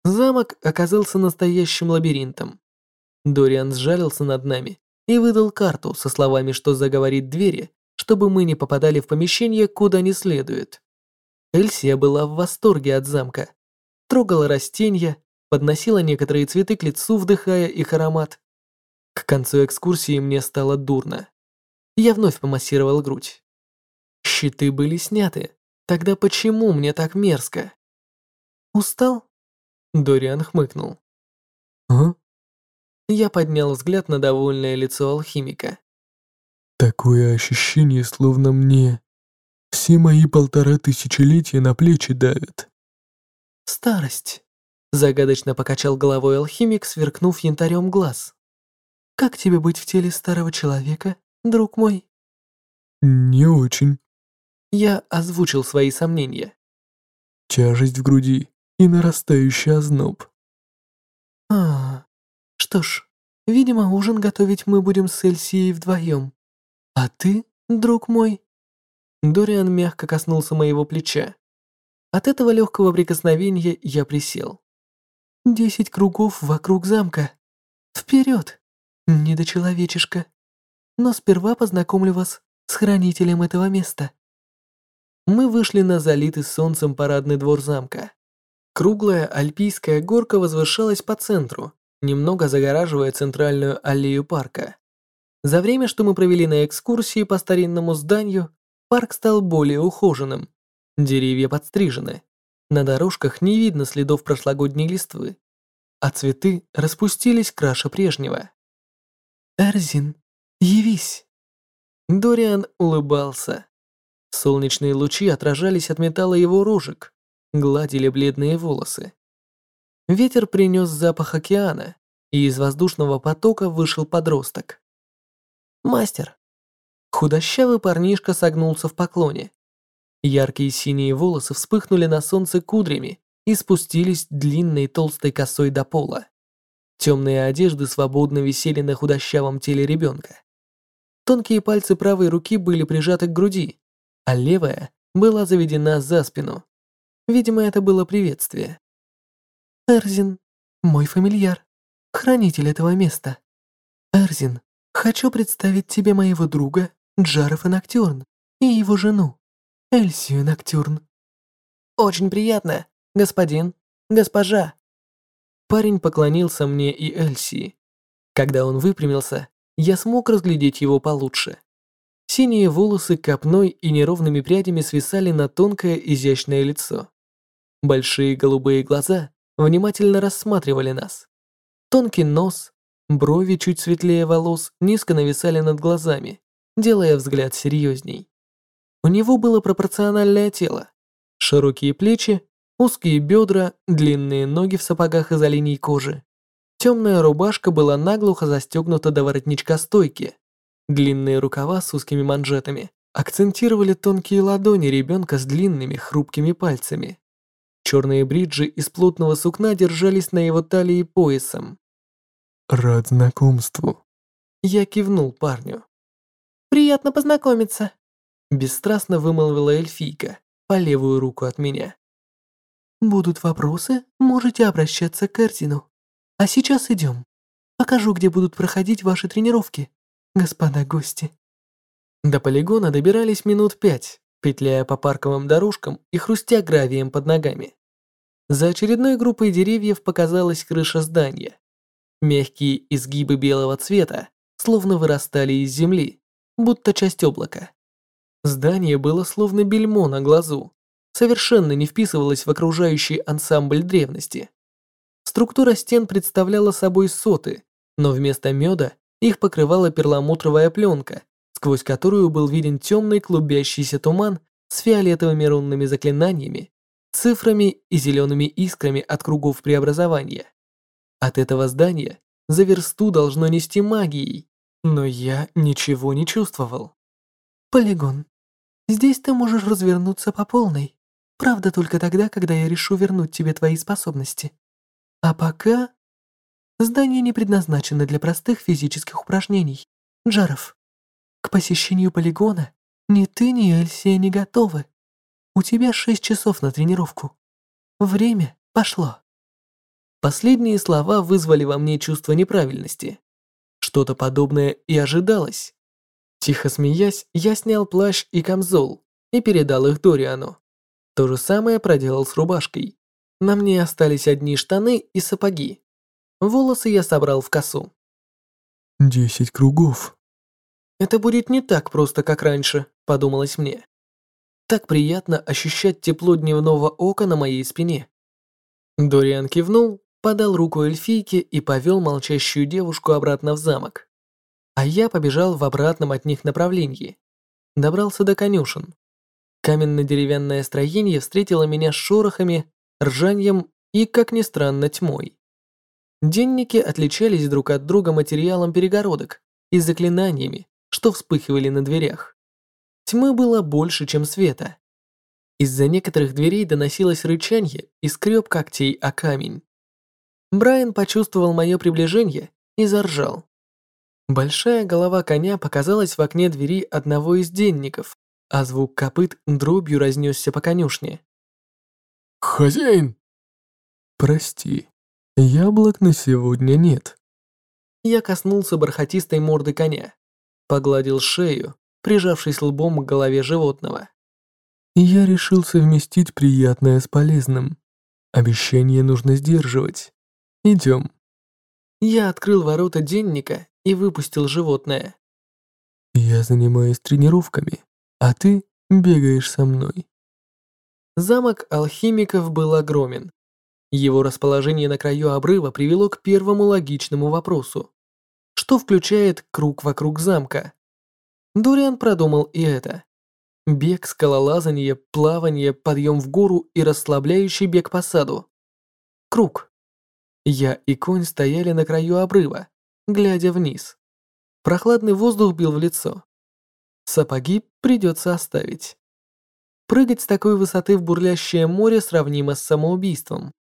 Замок оказался настоящим лабиринтом. Дориан сжалился над нами и выдал карту со словами, что заговорит двери, чтобы мы не попадали в помещение, куда не следует. Эльсия была в восторге от замка. Трогала растения, подносила некоторые цветы к лицу, вдыхая их аромат. К концу экскурсии мне стало дурно. Я вновь помассировал грудь. Щиты были сняты. Тогда почему мне так мерзко? Устал? Дориан хмыкнул. А? Я поднял взгляд на довольное лицо алхимика. Такое ощущение, словно мне все мои полтора тысячелетия на плечи давят. Старость. Загадочно покачал головой алхимик, сверкнув янтарем глаз. Как тебе быть в теле старого человека, друг мой? Не очень. Я озвучил свои сомнения. Тяжесть в груди и нарастающий озноб. А, что ж, видимо, ужин готовить мы будем с Эльсией вдвоем. А ты, друг мой? Дориан мягко коснулся моего плеча. От этого легкого прикосновения я присел. Десять кругов вокруг замка. Вперед, недочеловечишка. Но сперва познакомлю вас с хранителем этого места. Мы вышли на залитый солнцем парадный двор замка. Круглая альпийская горка возвышалась по центру, немного загораживая центральную аллею парка. За время, что мы провели на экскурсии по старинному зданию, парк стал более ухоженным. Деревья подстрижены. На дорожках не видно следов прошлогодней листвы, а цветы распустились краше прежнего. «Эрзин, явись!» Дориан улыбался. Солнечные лучи отражались от металла его рожек, гладили бледные волосы. Ветер принес запах океана, и из воздушного потока вышел подросток. «Мастер!» Худощавый парнишка согнулся в поклоне. Яркие синие волосы вспыхнули на солнце кудрями и спустились длинной толстой косой до пола. Темные одежды свободно висели на худощавом теле ребенка. Тонкие пальцы правой руки были прижаты к груди, а левая была заведена за спину. Видимо, это было приветствие. «Эрзин, мой фамильяр, хранитель этого места. Эрзин, хочу представить тебе моего друга Джаров и Ноктюрн, и его жену, Эльсию Ноктюрн. Очень приятно, господин, госпожа. Парень поклонился мне и Эльсии. Когда он выпрямился, я смог разглядеть его получше. Синие волосы копной и неровными прядями свисали на тонкое изящное лицо. Большие голубые глаза внимательно рассматривали нас. Тонкий нос, брови чуть светлее волос низко нависали над глазами, делая взгляд серьезней. У него было пропорциональное тело. Широкие плечи, узкие бедра, длинные ноги в сапогах из оленей кожи. Темная рубашка была наглухо застегнута до воротничка стойки. Длинные рукава с узкими манжетами акцентировали тонкие ладони ребенка с длинными хрупкими пальцами. Черные бриджи из плотного сукна держались на его талии поясом. «Рад знакомству». Я кивнул парню. Приятно познакомиться. Бесстрастно вымолвила эльфийка по левую руку от меня. Будут вопросы, можете обращаться к Эртину. А сейчас идем. Покажу, где будут проходить ваши тренировки, господа гости. До полигона добирались минут пять, петляя по парковым дорожкам и хрустя гравием под ногами. За очередной группой деревьев показалась крыша здания. Мягкие изгибы белого цвета словно вырастали из земли, будто часть облака. Здание было словно бельмо на глазу, совершенно не вписывалось в окружающий ансамбль древности. Структура стен представляла собой соты, но вместо меда их покрывала перламутровая пленка, сквозь которую был виден темный клубящийся туман с фиолетовыми рунными заклинаниями, цифрами и зелеными искрами от кругов преобразования. От этого здания за версту должно нести магией, но я ничего не чувствовал. Полигон. Здесь ты можешь развернуться по полной. Правда, только тогда, когда я решу вернуть тебе твои способности. А пока... Здание не предназначено для простых физических упражнений. Джаров, к посещению полигона ни ты, ни Эльсия не готовы. У тебя шесть часов на тренировку. Время пошло. Последние слова вызвали во мне чувство неправильности. Что-то подобное и ожидалось. Тихо смеясь, я снял плащ и камзол и передал их Дориану. То же самое проделал с рубашкой. На мне остались одни штаны и сапоги. Волосы я собрал в косу. «Десять кругов». «Это будет не так просто, как раньше», — подумалось мне. Так приятно ощущать тепло дневного ока на моей спине. Дориан кивнул, подал руку эльфийке и повел молчащую девушку обратно в замок. А я побежал в обратном от них направлении. Добрался до конюшен. Каменно-деревянное строение встретило меня шорохами, ржаньем и, как ни странно, тьмой. Денники отличались друг от друга материалом перегородок и заклинаниями, что вспыхивали на дверях. Тьмы было больше, чем света. Из-за некоторых дверей доносилось рычанье и скреб когтей о камень. Брайан почувствовал мое приближение и заржал. Большая голова коня показалась в окне двери одного из денников, а звук копыт дробью разнесся по конюшне. «Хозяин!» «Прости, яблок на сегодня нет». Я коснулся бархатистой морды коня, погладил шею, прижавшись лбом к голове животного. «Я решил совместить приятное с полезным. Обещание нужно сдерживать. Идем». Я открыл ворота денника и выпустил животное. «Я занимаюсь тренировками, а ты бегаешь со мной». Замок алхимиков был огромен. Его расположение на краю обрыва привело к первому логичному вопросу. Что включает круг вокруг замка? Дуриан продумал и это. Бег, скалолазание, плавание, подъем в гору и расслабляющий бег по саду. Круг. Я и конь стояли на краю обрыва, глядя вниз. Прохладный воздух бил в лицо. Сапоги придется оставить. Прыгать с такой высоты в бурлящее море сравнимо с самоубийством.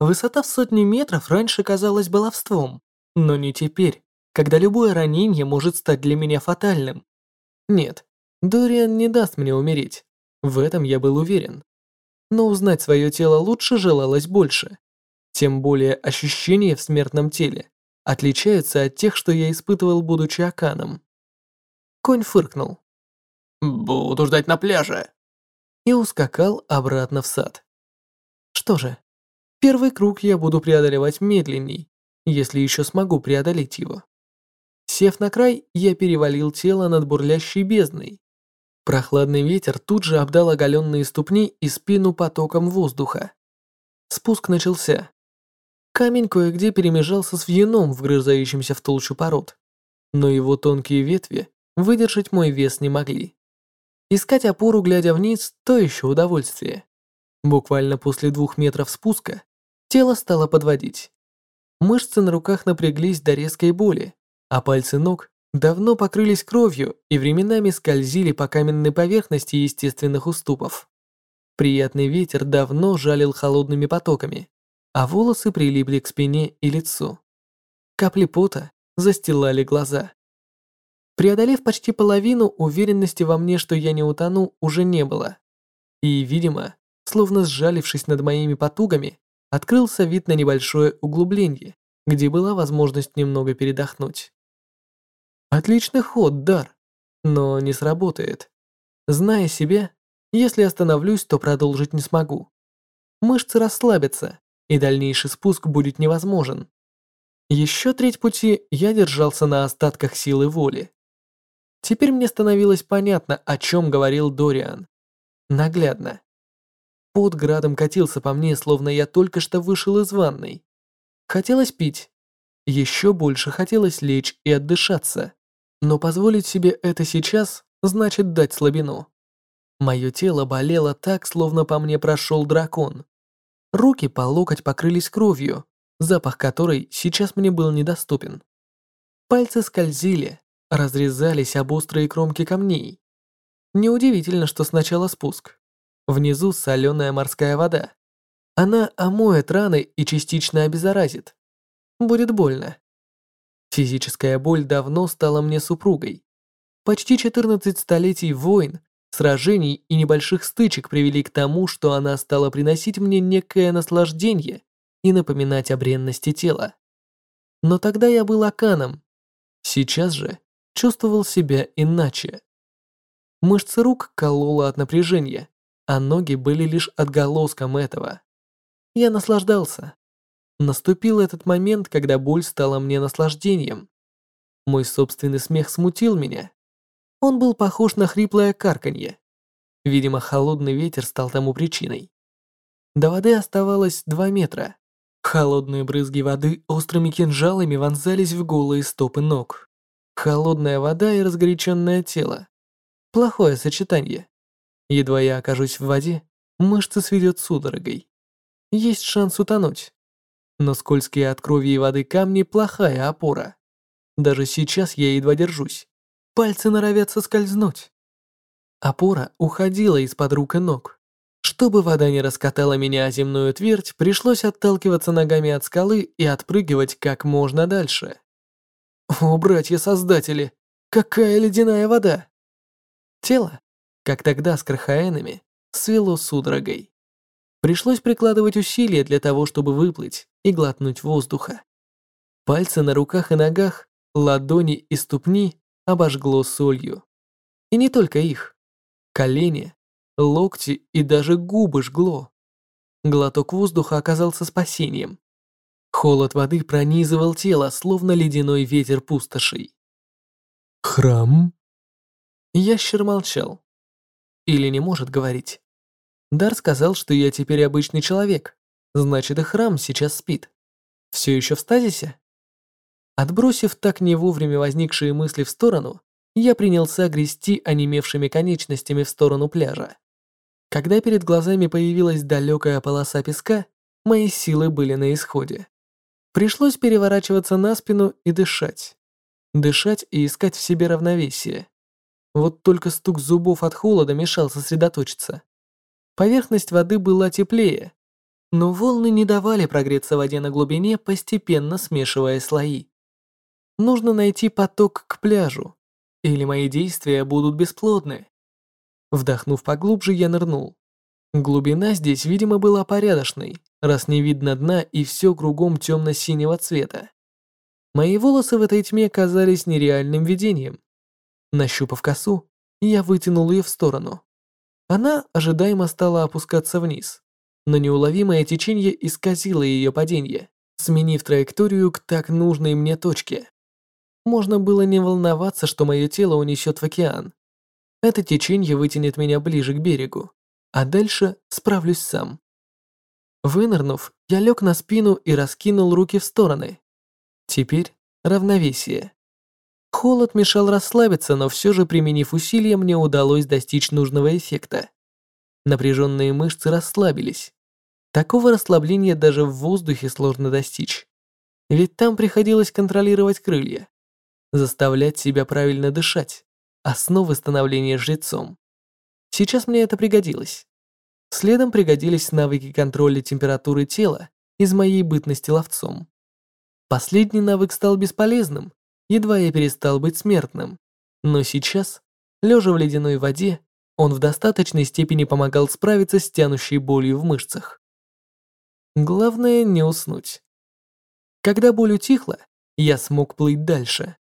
Высота в сотни метров раньше казалась баловством, но не теперь, когда любое ранение может стать для меня фатальным. Нет, Дориан не даст мне умереть. В этом я был уверен. Но узнать свое тело лучше желалось больше. Тем более ощущения в смертном теле отличаются от тех, что я испытывал, будучи Аканом. Конь фыркнул. «Буду ждать на пляже!» И ускакал обратно в сад. Что же, первый круг я буду преодолевать медленней, если еще смогу преодолеть его. Сев на край, я перевалил тело над бурлящей бездной. Прохладный ветер тут же обдал оголенные ступни и спину потоком воздуха. Спуск начался. Камень кое-где перемежался с вьюном, вгрызающимся в толщу пород. Но его тонкие ветви выдержать мой вес не могли. Искать опору, глядя вниз, то еще удовольствие. Буквально после двух метров спуска тело стало подводить. Мышцы на руках напряглись до резкой боли, а пальцы ног давно покрылись кровью и временами скользили по каменной поверхности естественных уступов. Приятный ветер давно жалил холодными потоками, а волосы прилипли к спине и лицу. Капли пота застилали глаза. Преодолев почти половину, уверенности во мне, что я не утону, уже не было. И, видимо, словно сжалившись над моими потугами, открылся вид на небольшое углубление, где была возможность немного передохнуть. Отличный ход, Дар, но не сработает. Зная себя, если остановлюсь, то продолжить не смогу. Мышцы расслабятся, и дальнейший спуск будет невозможен. Еще треть пути я держался на остатках силы воли. Теперь мне становилось понятно, о чем говорил Дориан. Наглядно. Под градом катился по мне, словно я только что вышел из ванной. Хотелось пить. Еще больше хотелось лечь и отдышаться. Но позволить себе это сейчас значит дать слабину. Мое тело болело так, словно по мне прошел дракон. Руки по локоть покрылись кровью, запах которой сейчас мне был недоступен. Пальцы скользили, разрезались об острые кромки камней. Неудивительно, что сначала спуск. Внизу соленая морская вода. Она омоет раны и частично обеззаразит. Будет больно. Физическая боль давно стала мне супругой. Почти 14 столетий войн Сражений и небольших стычек привели к тому, что она стала приносить мне некое наслаждение и напоминать о бренности тела. Но тогда я был Аканом. Сейчас же чувствовал себя иначе. Мышцы рук кололо от напряжения, а ноги были лишь отголоском этого. Я наслаждался. Наступил этот момент, когда боль стала мне наслаждением. Мой собственный смех смутил меня, он был похож на хриплое карканье. Видимо, холодный ветер стал тому причиной. До воды оставалось 2 метра. Холодные брызги воды острыми кинжалами вонзались в голые стопы ног. Холодная вода и разгоряченное тело. Плохое сочетание. Едва я окажусь в воде, мышцы сведет судорогой. Есть шанс утонуть. Но скользкие от крови и воды камни – плохая опора. Даже сейчас я едва держусь. Пальцы норовят соскользнуть. Опора уходила из-под рук и ног. Чтобы вода не раскатала меня о земную твердь, пришлось отталкиваться ногами от скалы и отпрыгивать как можно дальше. О, братья-создатели, какая ледяная вода! Тело, как тогда с крахаэнами, свело судорогой. Пришлось прикладывать усилия для того, чтобы выплыть и глотнуть воздуха. Пальцы на руках и ногах, ладони и ступни обожгло солью. И не только их. Колени, локти и даже губы жгло. Глоток воздуха оказался спасением. Холод воды пронизывал тело, словно ледяной ветер пустошей. Храм? Ящер молчал. Или не может говорить. Дар сказал, что я теперь обычный человек. Значит, и храм сейчас спит. Все еще в стазисе? Отбросив так не вовремя возникшие мысли в сторону, я принялся грести онемевшими конечностями в сторону пляжа. Когда перед глазами появилась далекая полоса песка, мои силы были на исходе. Пришлось переворачиваться на спину и дышать. Дышать и искать в себе равновесие. Вот только стук зубов от холода мешал сосредоточиться. Поверхность воды была теплее, но волны не давали прогреться воде на глубине, постепенно смешивая слои. Нужно найти поток к пляжу, или мои действия будут бесплодны. Вдохнув поглубже, я нырнул. Глубина здесь, видимо, была порядочной, раз не видно дна и все кругом темно-синего цвета. Мои волосы в этой тьме казались нереальным видением. Нащупав косу, я вытянул ее в сторону. Она ожидаемо стала опускаться вниз, но неуловимое течение исказило ее падение, сменив траекторию к так нужной мне точке. Можно было не волноваться, что мое тело унесет в океан. Это течение вытянет меня ближе к берегу, а дальше справлюсь сам. Вынырнув, я лег на спину и раскинул руки в стороны. Теперь равновесие. Холод мешал расслабиться, но все же, применив усилия, мне удалось достичь нужного эффекта. Напряженные мышцы расслабились. Такого расслабления даже в воздухе сложно достичь. Ведь там приходилось контролировать крылья заставлять себя правильно дышать, основы становления жрецом. Сейчас мне это пригодилось. Следом пригодились навыки контроля температуры тела из моей бытности ловцом. Последний навык стал бесполезным, едва я перестал быть смертным. Но сейчас, лежа в ледяной воде, он в достаточной степени помогал справиться с тянущей болью в мышцах. Главное не уснуть. Когда боль утихла, я смог плыть дальше.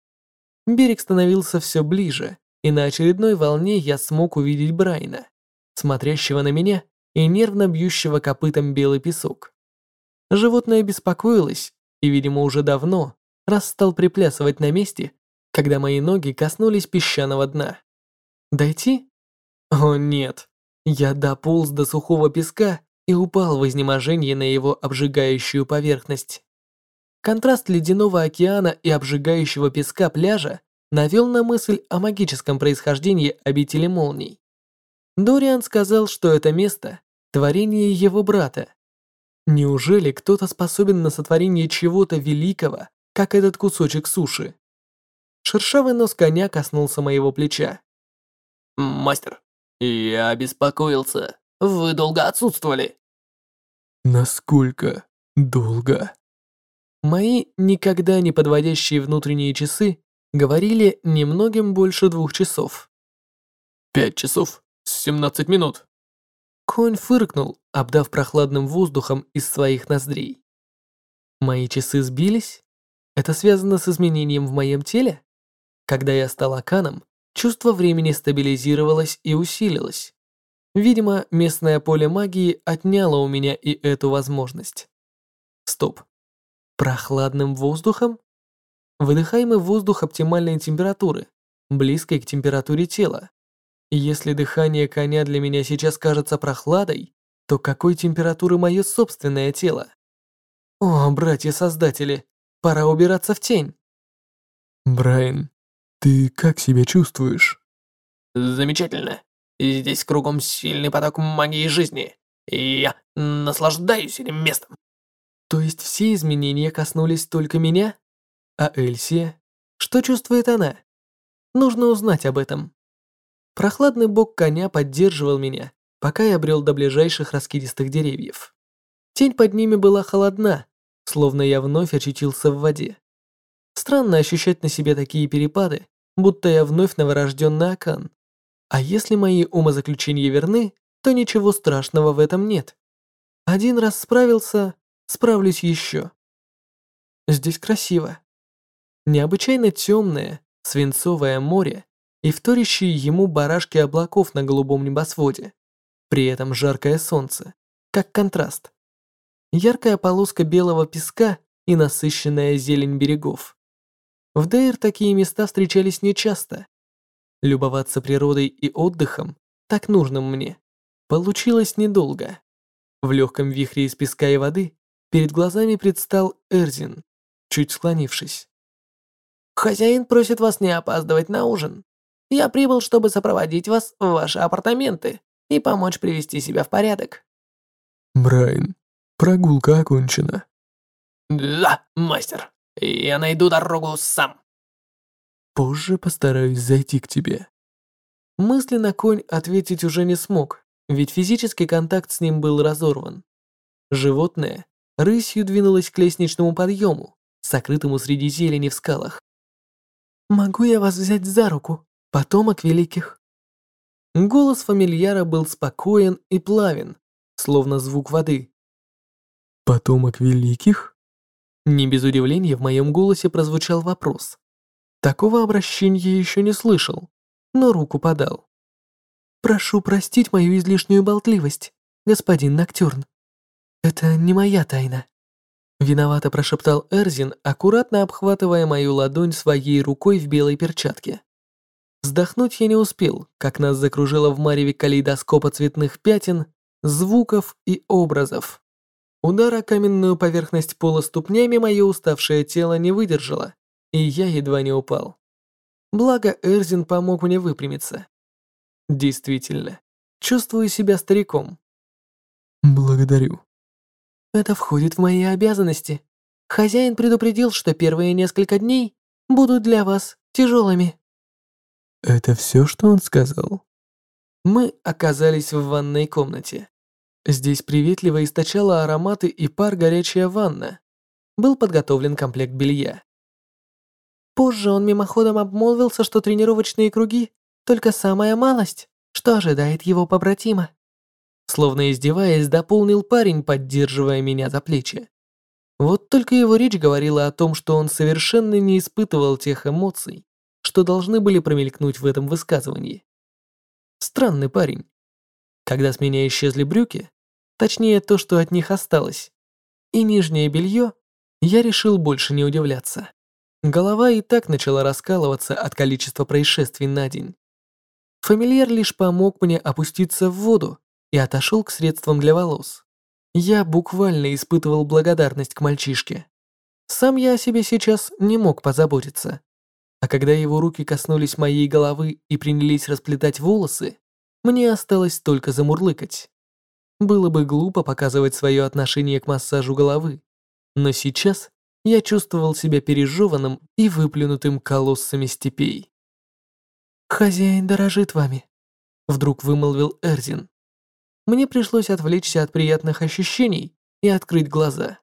Берег становился все ближе, и на очередной волне я смог увидеть Брайна, смотрящего на меня и нервно бьющего копытом белый песок. Животное беспокоилось и, видимо, уже давно, раз стал приплясывать на месте, когда мои ноги коснулись песчаного дна. Дойти? О нет, я дополз до сухого песка и упал в изнеможении на его обжигающую поверхность. Контраст ледяного океана и обжигающего песка пляжа навел на мысль о магическом происхождении обители молний. Дориан сказал, что это место – творение его брата. Неужели кто-то способен на сотворение чего-то великого, как этот кусочек суши? Шершавый нос коня коснулся моего плеча. «Мастер, я беспокоился. Вы долго отсутствовали». Насколько долго? Мои никогда не подводящие внутренние часы говорили немногим больше двух часов. «Пять часов, семнадцать минут». Конь фыркнул, обдав прохладным воздухом из своих ноздрей. Мои часы сбились? Это связано с изменением в моем теле? Когда я стал Аканом, чувство времени стабилизировалось и усилилось. Видимо, местное поле магии отняло у меня и эту возможность. Стоп. Прохладным воздухом? Выдыхаемый воздух оптимальной температуры, близкой к температуре тела. Если дыхание коня для меня сейчас кажется прохладой, то какой температуры мое собственное тело? О, братья-создатели, пора убираться в тень. Брайан, ты как себя чувствуешь? Замечательно. Здесь кругом сильный поток магии жизни. И я наслаждаюсь этим местом. То есть все изменения коснулись только меня? А Эльсия? Что чувствует она? Нужно узнать об этом. Прохладный бок коня поддерживал меня, пока я брел до ближайших раскидистых деревьев. Тень под ними была холодна, словно я вновь очутился в воде. Странно ощущать на себе такие перепады, будто я вновь новорожденный Акан. А если мои умозаключения верны, то ничего страшного в этом нет. Один раз справился, справлюсь еще. Здесь красиво. Необычайно темное, свинцовое море и вторящие ему барашки облаков на голубом небосводе. При этом жаркое солнце, как контраст. Яркая полоска белого песка и насыщенная зелень берегов. В Дейр такие места встречались нечасто. Любоваться природой и отдыхом, так нужным мне, получилось недолго. В легком вихре из песка и воды перед глазами предстал Эрзин, чуть склонившись. «Хозяин просит вас не опаздывать на ужин. Я прибыл, чтобы сопроводить вас в ваши апартаменты и помочь привести себя в порядок». Брайан, прогулка окончена. Да, мастер. Я найду дорогу сам. Позже постараюсь зайти к тебе. Мысленно конь ответить уже не смог, ведь физический контакт с ним был разорван. Животное рысью двинулось к лестничному подъему, сокрытому среди зелени в скалах. «Могу я вас взять за руку, потомок великих?» Голос фамильяра был спокоен и плавен, словно звук воды. «Потомок великих?» Не без удивления в моем голосе прозвучал вопрос. Такого обращения еще не слышал, но руку подал. «Прошу простить мою излишнюю болтливость, господин Ноктюрн. Это не моя тайна». Виновато прошептал Эрзин, аккуратно обхватывая мою ладонь своей рукой в белой перчатке. Вздохнуть я не успел, как нас закружило в мареве калейдоскопа цветных пятен, звуков и образов. Удар о каменную поверхность пола ступнями мое уставшее тело не выдержало, и я едва не упал. Благо Эрзин помог мне выпрямиться. Действительно, чувствую себя стариком. Благодарю. Это входит в мои обязанности. Хозяин предупредил, что первые несколько дней будут для вас тяжелыми. Это все, что он сказал? Мы оказались в ванной комнате. Здесь приветливо источала ароматы и пар горячая ванна. Был подготовлен комплект белья. Позже он мимоходом обмолвился, что тренировочные круги — только самая малость, что ожидает его побратима. Словно издеваясь, дополнил парень, поддерживая меня за плечи. Вот только его речь говорила о том, что он совершенно не испытывал тех эмоций, что должны были промелькнуть в этом высказывании. Странный парень. Когда с меня исчезли брюки, точнее то, что от них осталось, и нижнее белье, я решил больше не удивляться. Голова и так начала раскалываться от количества происшествий на день. Фамильяр лишь помог мне опуститься в воду и отошел к средствам для волос. Я буквально испытывал благодарность к мальчишке. Сам я о себе сейчас не мог позаботиться. А когда его руки коснулись моей головы и принялись расплетать волосы, мне осталось только замурлыкать. Было бы глупо показывать свое отношение к массажу головы, но сейчас я чувствовал себя пережеванным и выплюнутым колоссами степей. «Хозяин дорожит вами», — вдруг вымолвил Эрзин. Мне пришлось отвлечься от приятных ощущений и открыть глаза.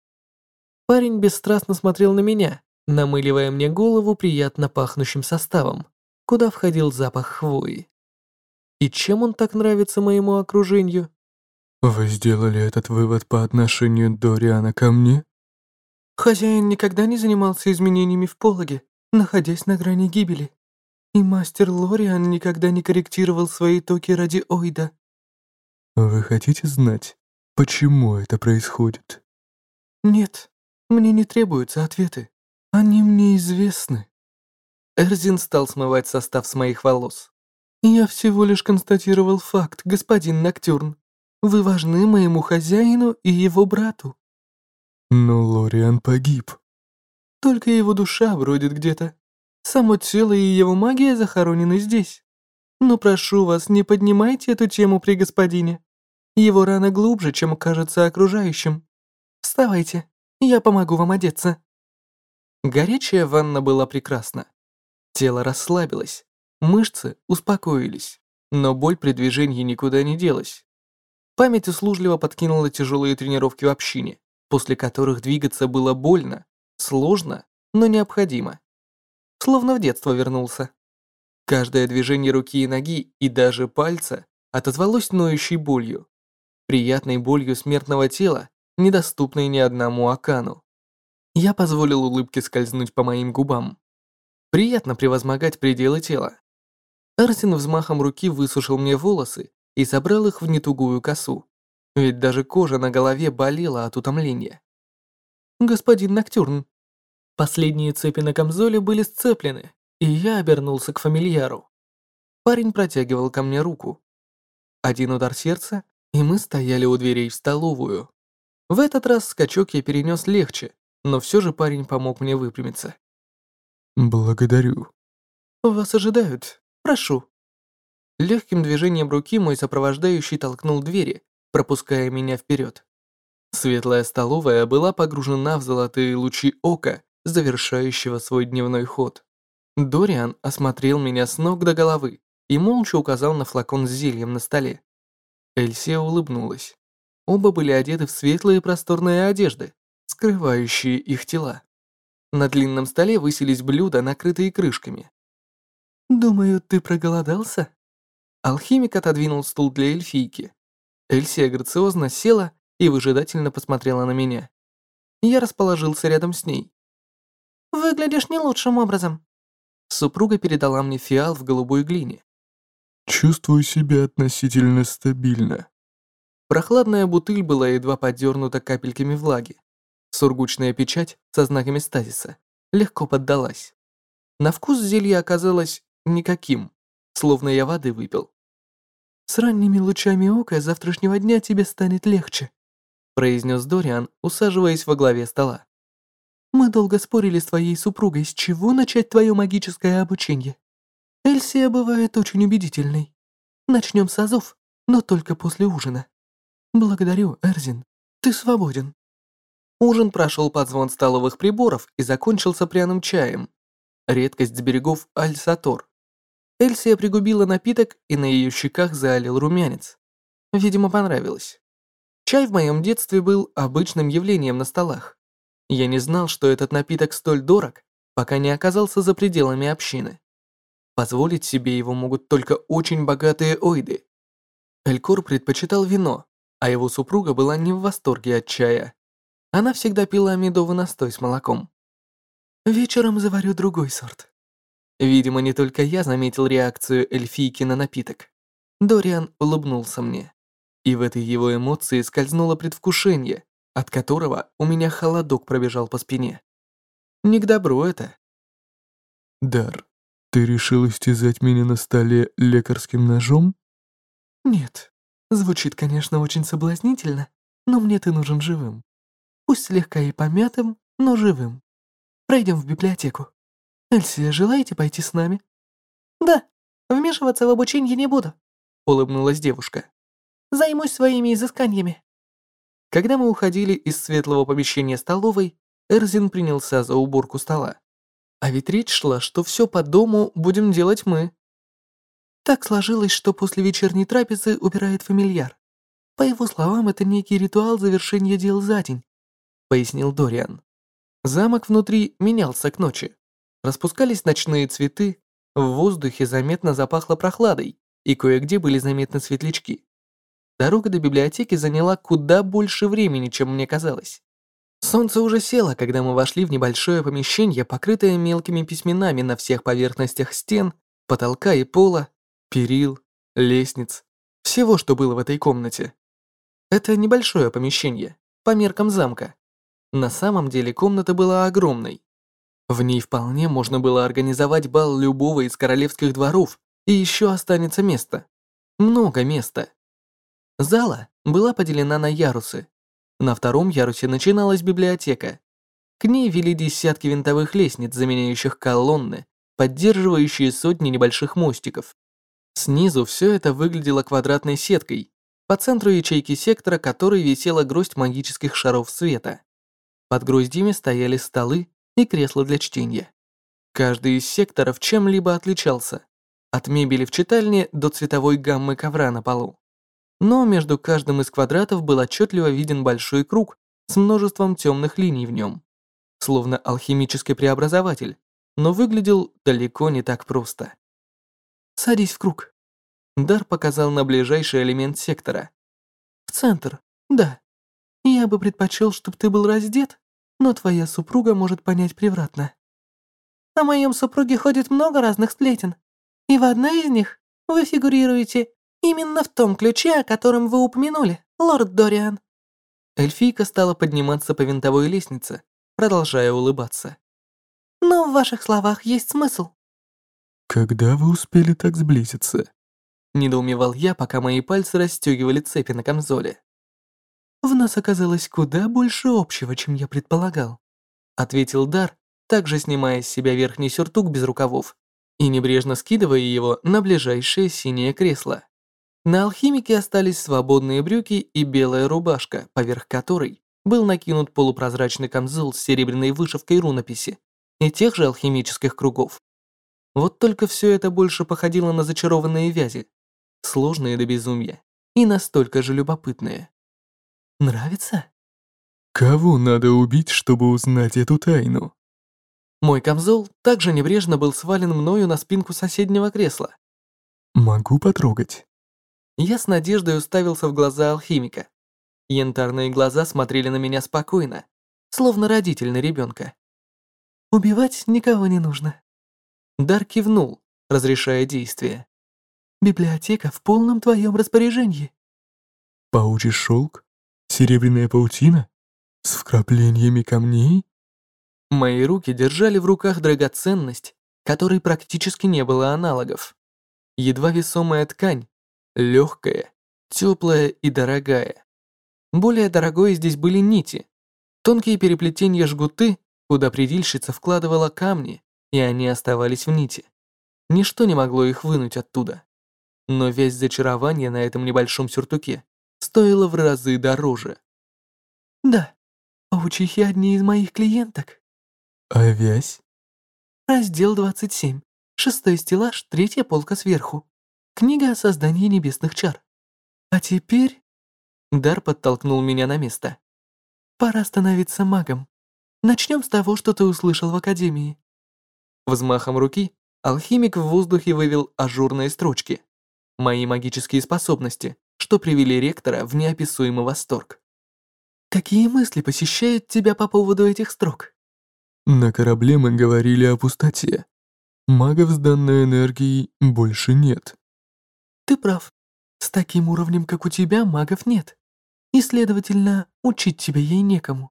Парень бесстрастно смотрел на меня, намыливая мне голову приятно пахнущим составом, куда входил запах хвои. И чем он так нравится моему окружению? Вы сделали этот вывод по отношению Дориана ко мне? Хозяин никогда не занимался изменениями в пологе, находясь на грани гибели. И мастер Лориан никогда не корректировал свои токи ради Ойда. Вы хотите знать, почему это происходит? Нет, мне не требуются ответы. Они мне известны. Эрзин стал смывать состав с моих волос. Я всего лишь констатировал факт, господин Ноктюрн. Вы важны моему хозяину и его брату. Но Лориан погиб. Только его душа бродит где-то. Само тело и его магия захоронены здесь. Но прошу вас, не поднимайте эту тему при господине. Его рана глубже, чем кажется окружающим. Вставайте, я помогу вам одеться. Горячая ванна была прекрасна. Тело расслабилось, мышцы успокоились, но боль при движении никуда не делась. Память услужливо подкинула тяжелые тренировки в общине, после которых двигаться было больно, сложно, но необходимо. Словно в детство вернулся. Каждое движение руки и ноги, и даже пальца, отозвалось ноющей болью. Приятной болью смертного тела, недоступной ни одному Акану. Я позволил улыбке скользнуть по моим губам. Приятно превозмогать пределы тела. Арсен взмахом руки высушил мне волосы и собрал их в нетугую косу. Ведь даже кожа на голове болела от утомления. «Господин Ноктюрн». Последние цепи на камзоле были сцеплены, и я обернулся к фамильяру. Парень протягивал ко мне руку. Один удар сердца, и мы стояли у дверей в столовую. В этот раз скачок я перенес легче, но все же парень помог мне выпрямиться. Благодарю. «Вас ожидают. Прошу». Легким движением руки мой сопровождающий толкнул двери, пропуская меня вперед. Светлая столовая была погружена в золотые лучи ока, завершающего свой дневной ход. Дориан осмотрел меня с ног до головы и молча указал на флакон с зельем на столе. Эльсия улыбнулась. Оба были одеты в светлые просторные одежды, скрывающие их тела. На длинном столе высились блюда, накрытые крышками. «Думаю, ты проголодался?» Алхимик отодвинул стул для эльфийки. Эльсия грациозно села и выжидательно посмотрела на меня. Я расположился рядом с ней. «Выглядишь не лучшим образом». Супруга передала мне фиал в голубой глине. Чувствую себя относительно стабильно. Прохладная бутыль была едва подернута капельками влаги. Сургучная печать со знаками стазиса легко поддалась. На вкус зелье оказалось никаким, словно я воды выпил. «С ранними лучами ока завтрашнего дня тебе станет легче», произнес Дориан, усаживаясь во главе стола. «Мы долго спорили с твоей супругой, с чего начать твое магическое обучение. Эльсия бывает очень убедительной. Начнем с азов, но только после ужина. Благодарю, Эрзин. Ты свободен». Ужин прошел под звон столовых приборов и закончился пряным чаем. Редкость с берегов Аль-Сатор. Эльсия пригубила напиток, и на ее щеках залил румянец. Видимо, понравилось. Чай в моем детстве был обычным явлением на столах. Я не знал, что этот напиток столь дорог, пока не оказался за пределами общины. Позволить себе его могут только очень богатые ойды. Элькор предпочитал вино, а его супруга была не в восторге от чая. Она всегда пила медовый настой с молоком. Вечером заварю другой сорт. Видимо, не только я заметил реакцию эльфийки на напиток. Дориан улыбнулся мне. И в этой его эмоции скользнуло предвкушение, от которого у меня холодок пробежал по спине. Не к добру это. Дар, ты решил истязать меня на столе лекарским ножом? Нет. Звучит, конечно, очень соблазнительно, но мне ты нужен живым. Пусть слегка и помятым, но живым. Пройдем в библиотеку. Эльсия, желаете пойти с нами? Да, вмешиваться в обучение не буду. Улыбнулась девушка. Займусь своими изысканиями. Когда мы уходили из светлого помещения столовой, Эрзин принялся за уборку стола. А ведь речь шла, что все по дому будем делать мы. Так сложилось, что после вечерней трапезы убирает фамильяр. По его словам, это некий ритуал завершения дел за день пояснил Дориан. Замок внутри менялся к ночи. Распускались ночные цветы, в воздухе заметно запахло прохладой, и кое-где были заметны светлячки. Дорога до библиотеки заняла куда больше времени, чем мне казалось. Солнце уже село, когда мы вошли в небольшое помещение, покрытое мелкими письменами на всех поверхностях стен, потолка и пола, перил, лестниц, всего, что было в этой комнате. Это небольшое помещение, по меркам замка. На самом деле комната была огромной. В ней вполне можно было организовать бал любого из королевских дворов, И еще останется место. Много места. Зала была поделена на ярусы. На втором ярусе начиналась библиотека. К ней вели десятки винтовых лестниц, заменяющих колонны, поддерживающие сотни небольших мостиков. Снизу все это выглядело квадратной сеткой, по центру ячейки сектора которой висела гроздь магических шаров света. Под гроздями стояли столы и кресла для чтения. Каждый из секторов чем-либо отличался, от мебели в читальне до цветовой гаммы ковра на полу. Но между каждым из квадратов был отчетливо виден большой круг с множеством темных линий в нем, словно алхимический преобразователь, но выглядел далеко не так просто. «Садись в круг». Дар показал на ближайший элемент сектора. «В центр, да. Я бы предпочел, чтобы ты был раздет, но твоя супруга может понять превратно». «О моем супруге ходит много разных сплетен, и в одной из них вы фигурируете именно в том ключе, о котором вы упомянули, лорд Дориан». Эльфийка стала подниматься по винтовой лестнице, продолжая улыбаться. Но в ваших словах есть смысл. Когда вы успели так сблизиться? Недоумевал я, пока мои пальцы расстегивали цепи на камзоле. В нас оказалось куда больше общего, чем я предполагал. Ответил Дар, также снимая с себя верхний сюртук без рукавов и небрежно скидывая его на ближайшее синее кресло. На алхимике остались свободные брюки и белая рубашка, поверх которой был накинут полупрозрачный камзол с серебряной вышивкой рунописи и тех же алхимических кругов. Вот только все это больше походило на зачарованные вязи, сложные до безумия и настолько же любопытные. Нравится? Кого надо убить, чтобы узнать эту тайну? Мой камзол также небрежно был свален мною на спинку соседнего кресла. Могу потрогать. Я с надеждой уставился в глаза алхимика. Янтарные глаза смотрели на меня спокойно, словно родитель на ребенка. Убивать никого не нужно. Дар кивнул, разрешая действие. Библиотека в полном твоем распоряжении. Паучий шелк? Серебряная паутина? С вкраплениями камней? Мои руки держали в руках драгоценность, которой практически не было аналогов. Едва весомая ткань, легкая, теплая и дорогая. Более дорогой здесь были нити, тонкие переплетения жгуты куда предильщица вкладывала камни, и они оставались в нити. Ничто не могло их вынуть оттуда. Но весь зачарование на этом небольшом сюртуке стоило в разы дороже. «Да, паучихи одни из моих клиенток». «А вязь?» Раздел 27. Шестой стеллаж, третья полка сверху. Книга о создании небесных чар. А теперь... Дар подтолкнул меня на место. Пора становиться магом. Начнем с того, что ты услышал в Академии». Взмахом руки алхимик в воздухе вывел ажурные строчки. Мои магические способности, что привели ректора в неописуемый восторг. «Какие мысли посещают тебя по поводу этих строк?» На корабле мы говорили о пустоте. Магов с данной энергией больше нет. Ты прав. С таким уровнем, как у тебя, магов нет. И, следовательно, учить тебя ей некому.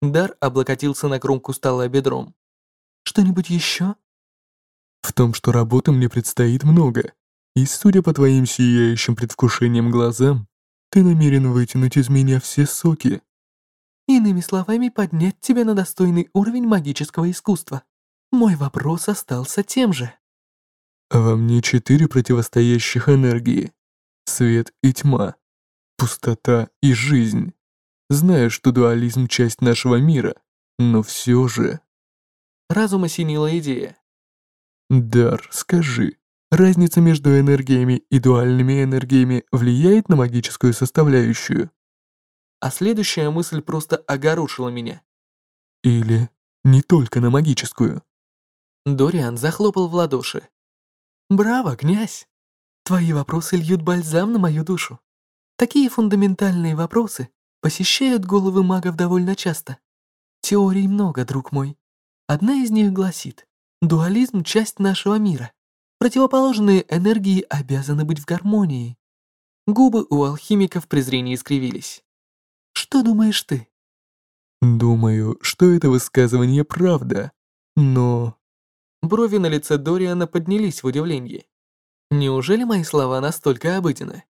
Дар облокотился на кромку стола бедром. «Что-нибудь еще?» «В том, что работы мне предстоит много, и, судя по твоим сияющим предвкушением глазам, ты намерен вытянуть из меня все соки». «Иными словами, поднять тебя на достойный уровень магического искусства. Мой вопрос остался тем же». «Во мне четыре противостоящих энергии. Свет и тьма, пустота и жизнь. Знаю, что дуализм — часть нашего мира, но все же... Разум осенила идея. Дар, скажи, разница между энергиями и дуальными энергиями влияет на магическую составляющую? А следующая мысль просто огорошила меня. Или не только на магическую? Дориан захлопал в ладоши. «Браво, князь! Твои вопросы льют бальзам на мою душу. Такие фундаментальные вопросы посещают головы магов довольно часто. Теорий много, друг мой. Одна из них гласит, дуализм — часть нашего мира. Противоположные энергии обязаны быть в гармонии. Губы у алхимиков презрения искривились. Что думаешь ты? Думаю, что это высказывание правда, но... Брови на лице Дориана поднялись в удивлении. Неужели мои слова настолько обыденны?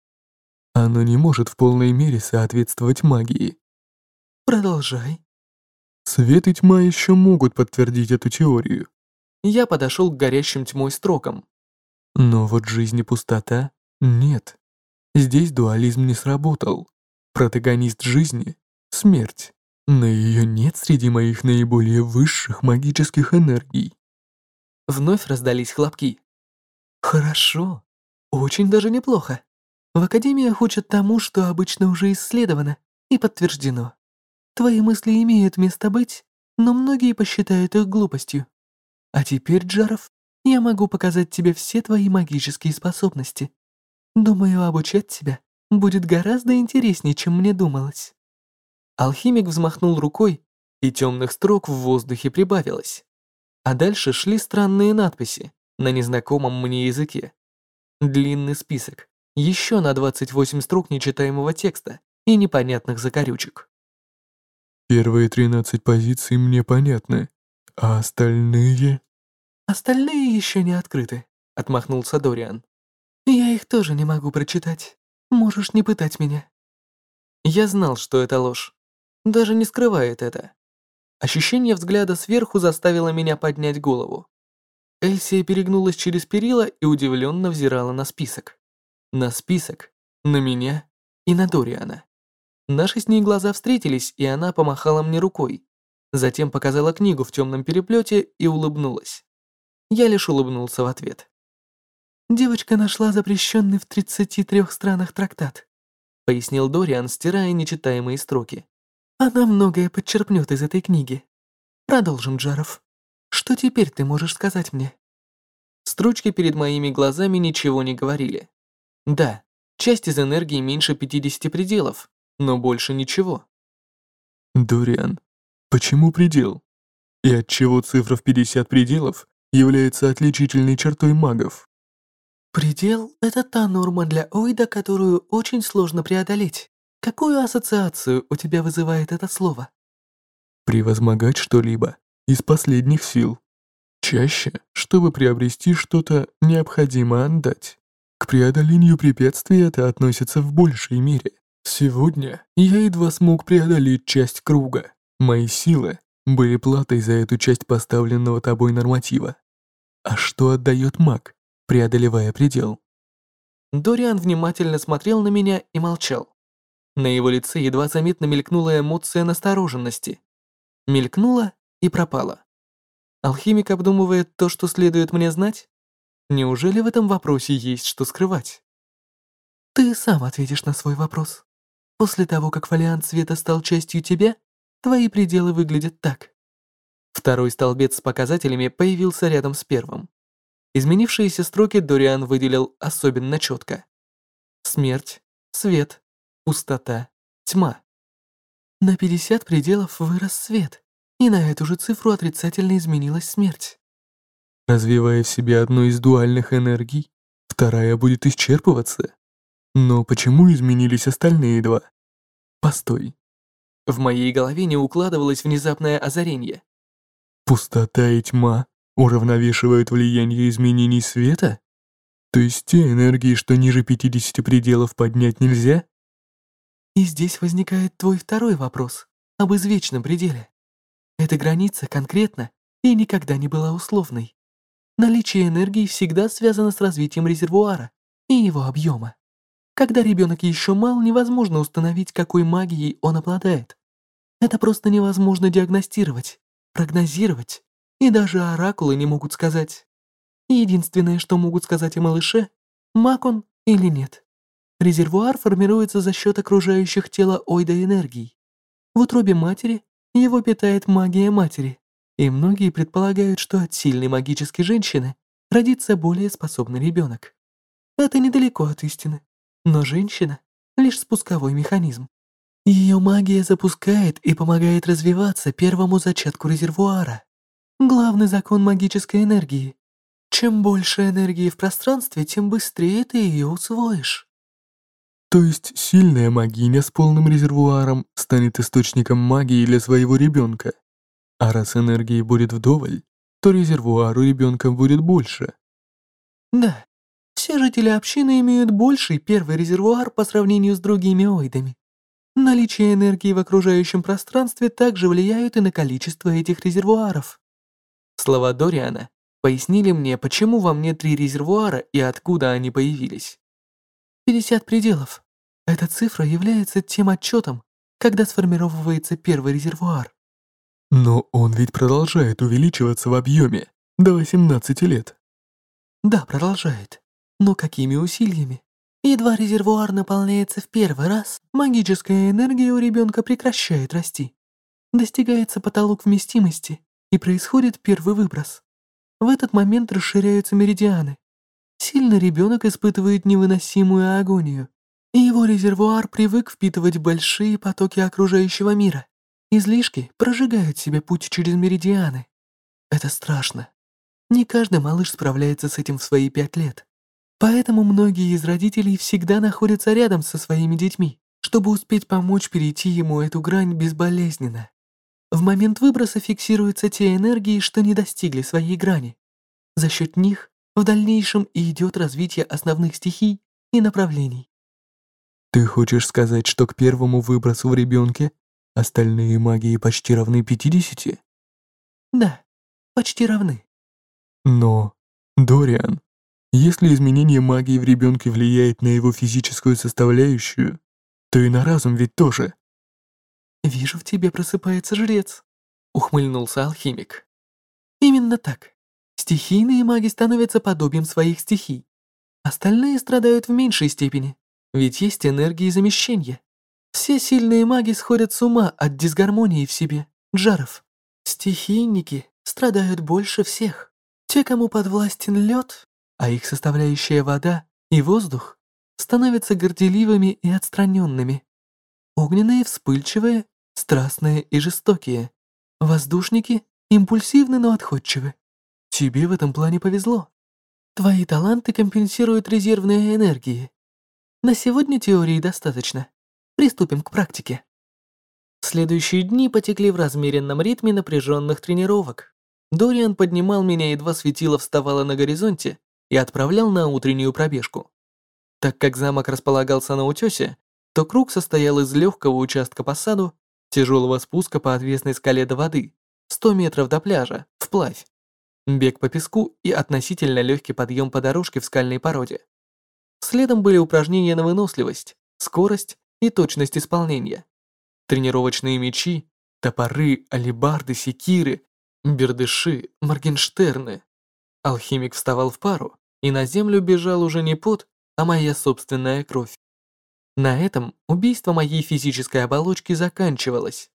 Оно не может в полной мере соответствовать магии. Продолжай. Свет и тьма еще могут подтвердить эту теорию. Я подошел к горящим тьмой строкам. Но вот жизнь и пустота — нет. Здесь дуализм не сработал. Протагонист жизни — смерть. Но ее нет среди моих наиболее высших магических энергий. Вновь раздались хлопки. Хорошо. Очень даже неплохо. В академиях учат тому, что обычно уже исследовано и подтверждено. Твои мысли имеют место быть, но многие посчитают их глупостью. А теперь, Джаров, я могу показать тебе все твои магические способности. Думаю, обучать тебя будет гораздо интереснее, чем мне думалось». Алхимик взмахнул рукой, и темных строк в воздухе прибавилось. А дальше шли странные надписи на незнакомом мне языке. Длинный список, еще на 28 строк нечитаемого текста и непонятных закорючек. Первые 13 позиций мне понятны, а остальные... Остальные еще не открыты, отмахнулся Дориан. Я их тоже не могу прочитать. Можешь не пытать меня. Я знал, что это ложь. Даже не скрывает это. Ощущение взгляда сверху заставило меня поднять голову. Эльсия перегнулась через перила и удивленно взирала на список. На список, на меня и на Дориана. Наши с ней глаза встретились, и она помахала мне рукой. Затем показала книгу в темном переплете и улыбнулась. Я лишь улыбнулся в ответ. «Девочка нашла запрещенный в 33 странах трактат», пояснил Дориан, стирая нечитаемые строки. «Она многое подчерпнет из этой книги. Продолжим, Джаров. Что теперь ты можешь сказать мне?» Строчки перед моими глазами ничего не говорили. Да, часть из энергии меньше 50 пределов, но больше ничего. Дориан, почему предел? И отчего цифра в 50 пределов является отличительной чертой магов? Предел — это та норма для Ойда, которую очень сложно преодолеть. Какую ассоциацию у тебя вызывает это слово? Превозмогать что-либо из последних сил. Чаще, чтобы приобрести что-то, необходимо отдать. К преодолению препятствий это относится в большей мере. Сегодня я едва смог преодолеть часть круга. Мои силы были платой за эту часть поставленного тобой норматива. А что отдает маг, преодолевая предел? Дориан внимательно смотрел на меня и молчал. На его лице едва заметно мелькнула эмоция настороженности. Мелькнула и пропала. Алхимик обдумывает то, что следует мне знать? Неужели в этом вопросе есть что скрывать? Ты сам ответишь на свой вопрос. После того, как фолиант света стал частью тебя, твои пределы выглядят так. Второй столбец с показателями появился рядом с первым. Изменившиеся строки Дориан выделил особенно четко. Смерть, свет, пустота, тьма. На 50 пределов вырос свет, и на эту же цифру отрицательно изменилась смерть. Развивая в себе одну из дуальных энергий, вторая будет исчерпываться. Но почему изменились остальные два? Постой. В моей голове не укладывалось внезапное озарение. Пустота и тьма уравновешивают влияние изменений света? То есть те энергии, что ниже 50 пределов поднять нельзя? И здесь возникает твой второй вопрос об извечном пределе. Эта граница конкретна и никогда не была условной. Наличие энергии всегда связано с развитием резервуара и его объема. Когда ребенок еще мал, невозможно установить, какой магией он обладает. Это просто невозможно диагностировать, прогнозировать, и даже оракулы не могут сказать. Единственное, что могут сказать о малыше, маг он или нет. Резервуар формируется за счет окружающих тело ойда энергий. В утробе матери его питает магия матери, и многие предполагают, что от сильной магической женщины родится более способный ребенок. Это недалеко от истины. Но женщина — лишь спусковой механизм. Ее магия запускает и помогает развиваться первому зачатку резервуара. Главный закон магической энергии. Чем больше энергии в пространстве, тем быстрее ты ее усвоишь. То есть сильная магиня с полным резервуаром станет источником магии для своего ребенка. А раз энергии будет вдоволь, то резервуар у ребенка будет больше. Да, Все жители общины имеют больший первый резервуар по сравнению с другими оидами. Наличие энергии в окружающем пространстве также влияют и на количество этих резервуаров. Слова Дориана пояснили мне, почему во мне три резервуара и откуда они появились. 50 пределов. Эта цифра является тем отчетом, когда сформировывается первый резервуар. Но он ведь продолжает увеличиваться в объеме до 18 лет. Да, продолжает. Но какими усилиями? Едва резервуар наполняется в первый раз, магическая энергия у ребенка прекращает расти. Достигается потолок вместимости, и происходит первый выброс. В этот момент расширяются меридианы. Сильный ребенок испытывает невыносимую агонию, и его резервуар привык впитывать большие потоки окружающего мира. Излишки прожигают себе путь через меридианы. Это страшно. Не каждый малыш справляется с этим в свои пять лет. Поэтому многие из родителей всегда находятся рядом со своими детьми, чтобы успеть помочь перейти ему эту грань безболезненно. В момент выброса фиксируются те энергии, что не достигли своей грани. За счет них в дальнейшем и идет развитие основных стихий и направлений. Ты хочешь сказать, что к первому выбросу в ребенке остальные магии почти равны 50? Да, почти равны. Но, Дориан, если изменение магии в ребенке влияет на его физическую составляющую, то и на разум ведь тоже. «Вижу, в тебе просыпается жрец», — ухмыльнулся алхимик. «Именно так. Стихийные маги становятся подобием своих стихий. Остальные страдают в меньшей степени, ведь есть энергии замещения. Все сильные маги сходят с ума от дисгармонии в себе, джаров. Стихийники страдают больше всех. Те, кому подвластен лед, а их составляющая вода и воздух становятся горделивыми и отстраненными. Огненные вспыльчивые, страстные и жестокие. Воздушники импульсивны, но отходчивы. Тебе в этом плане повезло. Твои таланты компенсируют резервные энергии. На сегодня теории достаточно. Приступим к практике. Следующие дни потекли в размеренном ритме напряженных тренировок. Дориан поднимал меня, едва светило вставало на горизонте, и отправлял на утреннюю пробежку. Так как замок располагался на утёсе, то круг состоял из легкого участка по саду, тяжелого спуска по отвесной скале до воды, 100 метров до пляжа, вплавь, бег по песку и относительно легкий подъем по дорожке в скальной породе. Следом были упражнения на выносливость, скорость и точность исполнения. Тренировочные мечи, топоры, алебарды, секиры, бердыши, моргенштерны. Алхимик вставал в пару, и на землю бежал уже не пот, а моя собственная кровь. На этом убийство моей физической оболочки заканчивалось.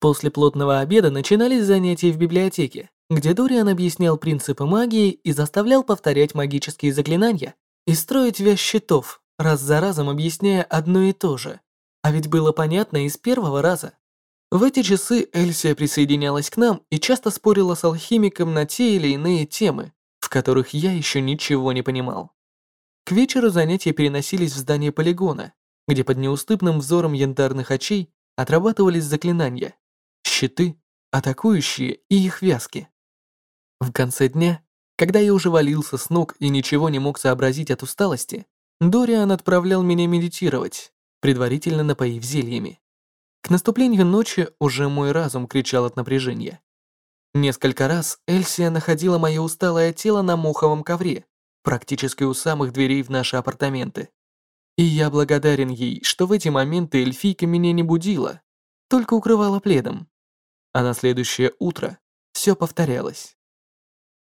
После плотного обеда начинались занятия в библиотеке, где Дориан объяснял принципы магии и заставлял повторять магические заклинания и строить вязь щитов, раз за разом объясняя одно и то же. А ведь было понятно из первого раза. В эти часы Эльсия присоединялась к нам и часто спорила с алхимиком на те или иные темы, в которых я еще ничего не понимал. К вечеру занятия переносились в здание полигона, где под неуступным взором янтарных очей отрабатывались заклинания, щиты, атакующие и их вязки. В конце дня, когда я уже валился с ног и ничего не мог сообразить от усталости, Дориан отправлял меня медитировать, предварительно напоив зельями. К наступлению ночи уже мой разум кричал от напряжения. Несколько раз Эльсия находила мое усталое тело на моховом ковре, практически у самых дверей в наши апартаменты. И я благодарен ей, что в эти моменты эльфийка меня не будила, только укрывала пледом. А на следующее утро все повторялось.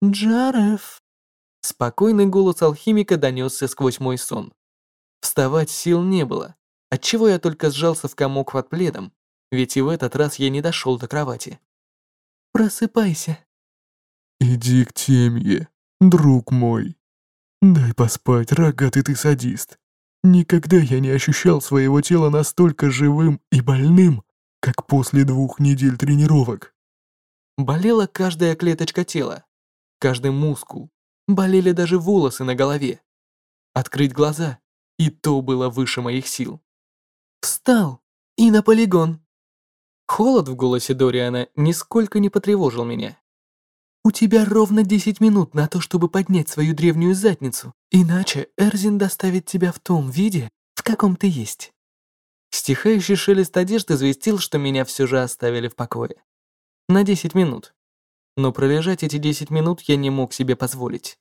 «Джареф!» Спокойный голос алхимика донесся сквозь мой сон. Вставать сил не было, отчего я только сжался в комок под пледом, ведь и в этот раз я не дошел до кровати. Просыпайся. Иди к темье, друг мой. Дай поспать, рогатый ты садист. Никогда я не ощущал своего тела настолько живым и больным, как после двух недель тренировок. Болела каждая клеточка тела, каждый мускул, болели даже волосы на голове. Открыть глаза, и то было выше моих сил. Встал и на полигон. Холод в голосе Дориана нисколько не потревожил меня. У тебя ровно 10 минут на то, чтобы поднять свою древнюю задницу, иначе Эрзин доставит тебя в том виде, в каком ты есть. Стихающий шелест одежды известил, что меня все же оставили в покое. На 10 минут. Но пролежать эти 10 минут я не мог себе позволить.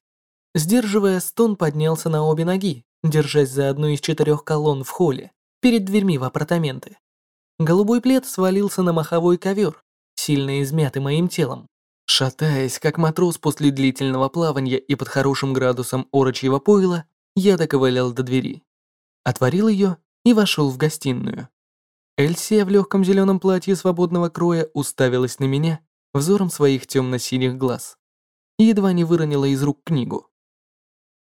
Сдерживая стон, поднялся на обе ноги, держась за одну из четырех колонн в холле, перед дверьми в апартаменты. Голубой плед свалился на маховой ковер, сильно измятый моим телом. Шатаясь, как матрос после длительного плавания и под хорошим градусом орочьего пойла, я доковылял до двери. Отворил ее и вошел в гостиную. Эльсия в легком зеленом платье свободного кроя уставилась на меня взором своих темно-синих глаз. Едва не выронила из рук книгу.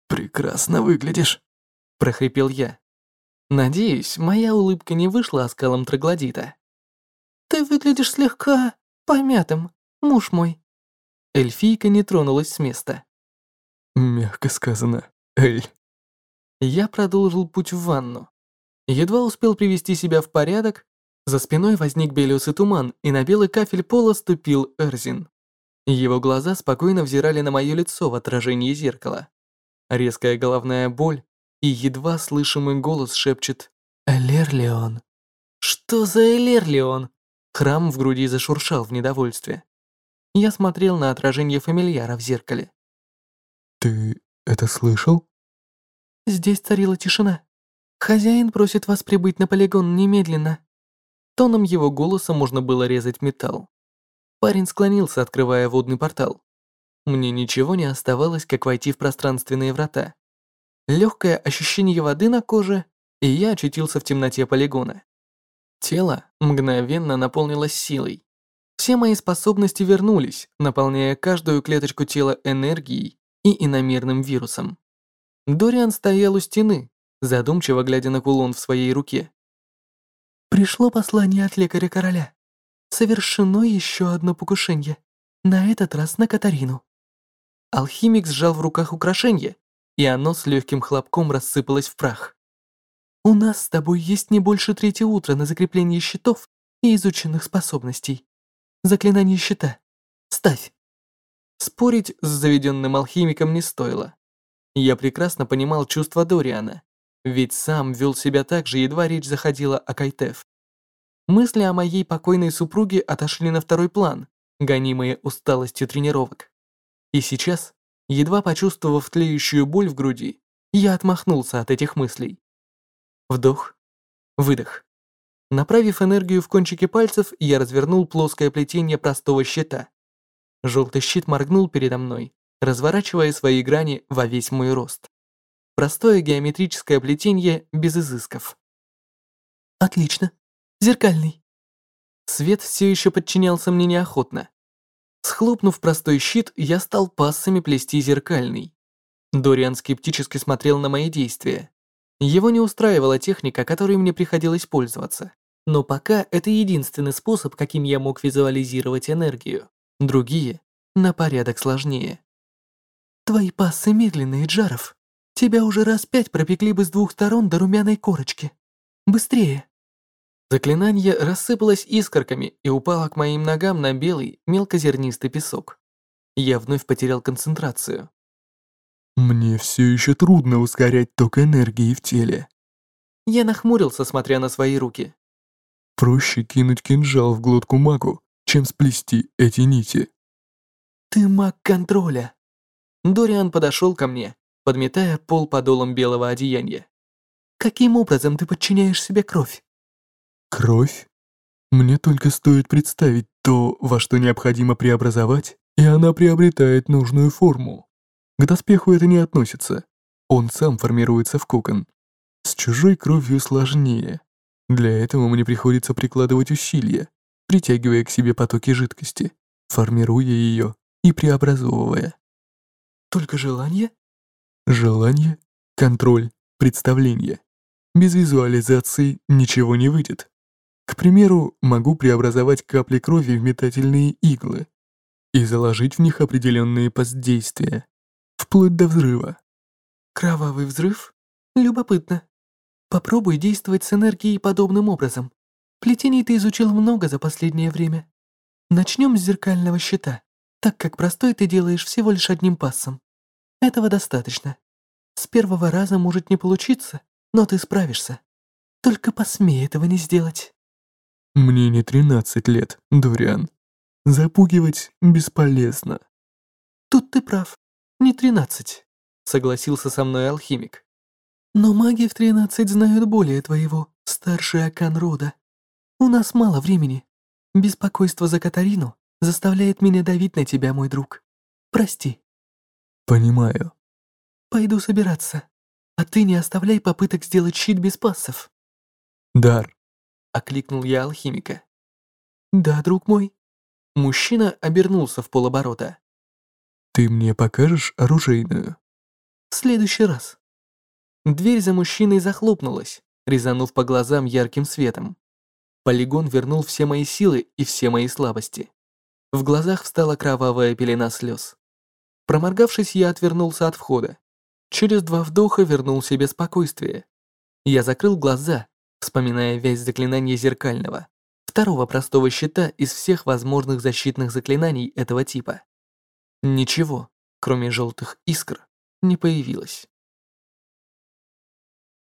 «Прекрасно выглядишь», — прохрипел я. Надеюсь, моя улыбка не вышла оскалом троглодита. «Ты выглядишь слегка помятым, муж мой», Эльфийка не тронулась с места. Мягко сказано, Эль. Я продолжил путь в ванну. Едва успел привести себя в порядок, за спиной возник белесый туман, и на белый кафель пола ступил Эрзин. Его глаза спокойно взирали на мое лицо в отражении зеркала. Резкая головная боль и едва слышимый голос шепчет «Элерлион». Что за Элерлион? Храм в груди зашуршал в недовольстве. Я смотрел на отражение фамильяра в зеркале. «Ты это слышал?» «Здесь царила тишина. Хозяин просит вас прибыть на полигон немедленно». Тоном его голоса можно было резать металл. Парень склонился, открывая водный портал. Мне ничего не оставалось, как войти в пространственные врата. Легкое ощущение воды на коже, и я очутился в темноте полигона. Тело мгновенно наполнилось силой. Все мои способности вернулись, наполняя каждую клеточку тела энергией и иномерным вирусом. Дориан стоял у стены, задумчиво глядя на кулон в своей руке. «Пришло послание от лекаря короля. Совершено еще одно покушение. На этот раз на Катарину». Алхимик сжал в руках украшение, и оно с легким хлопком рассыпалось в прах. «У нас с тобой есть не больше трети утра на закрепление щитов и изученных способностей. Заклинание щита. Ставь. Спорить с заведенным алхимиком не стоило. Я прекрасно понимал чувства Дориана, ведь сам вел себя так же, едва речь заходила о Кайтеф. Мысли о моей покойной супруге отошли на второй план, гонимые усталостью тренировок. И сейчас, едва почувствовав тлеющую боль в груди, я отмахнулся от этих мыслей. Вдох, выдох. Направив энергию в кончики пальцев, я развернул плоское плетение простого щита. Желтый щит моргнул передо мной, разворачивая свои грани во весь мой рост. Простое геометрическое плетение без изысков. Отлично. Зеркальный. Свет все еще подчинялся мне неохотно. Схлопнув простой щит, я стал пассами плести зеркальный. Дориан скептически смотрел на мои действия. Его не устраивала техника, которой мне приходилось пользоваться. Но пока это единственный способ, каким я мог визуализировать энергию. Другие на порядок сложнее. Твои пассы медленные, Джаров. Тебя уже раз пять пропекли бы с двух сторон до румяной корочки. Быстрее. Заклинание рассыпалось искорками и упало к моим ногам на белый, мелкозернистый песок. Я вновь потерял концентрацию. Мне все еще трудно ускорять ток энергии в теле. Я нахмурился, смотря на свои руки. Проще кинуть кинжал в глотку магу, чем сплести эти нити. Ты маг контроля. Дориан подошел ко мне, подметая пол подолом белого одеяния. Каким образом ты подчиняешь себе кровь? Кровь? Мне только стоит представить то, во что необходимо преобразовать, и она приобретает нужную форму. К доспеху это не относится. Он сам формируется в кокон. С чужой кровью сложнее. Для этого мне приходится прикладывать усилия, притягивая к себе потоки жидкости, формируя ее и преобразовывая. Только желание? Желание, контроль, представление. Без визуализации ничего не выйдет. К примеру, могу преобразовать капли крови в метательные иглы и заложить в них определенные воздействия вплоть до взрыва. Кровавый взрыв? Любопытно. Попробуй действовать с энергией подобным образом. Плетений ты изучил много за последнее время. Начнем с зеркального щита. так как простой ты делаешь всего лишь одним пассом. Этого достаточно. С первого раза может не получиться, но ты справишься. Только посмей этого не сделать. Мне не 13 лет, Дориан. Запугивать бесполезно. Тут ты прав. Не 13, согласился со мной алхимик. Но маги в 13 знают более твоего, старший Акан рода. У нас мало времени. Беспокойство за Катарину заставляет меня давить на тебя, мой друг. Прости. Понимаю. Пойду собираться. А ты не оставляй попыток сделать щит без пассов. Дар. Окликнул я алхимика. Да, друг мой. Мужчина обернулся в полоборота. Ты мне покажешь оружейную? В следующий раз. Дверь за мужчиной захлопнулась, резанув по глазам ярким светом. Полигон вернул все мои силы и все мои слабости. В глазах встала кровавая пелена слез. Проморгавшись, я отвернулся от входа. Через два вдоха вернул себе спокойствие. Я закрыл глаза, вспоминая весь заклинание зеркального, второго простого щита из всех возможных защитных заклинаний этого типа. Ничего, кроме желтых искр, не появилось.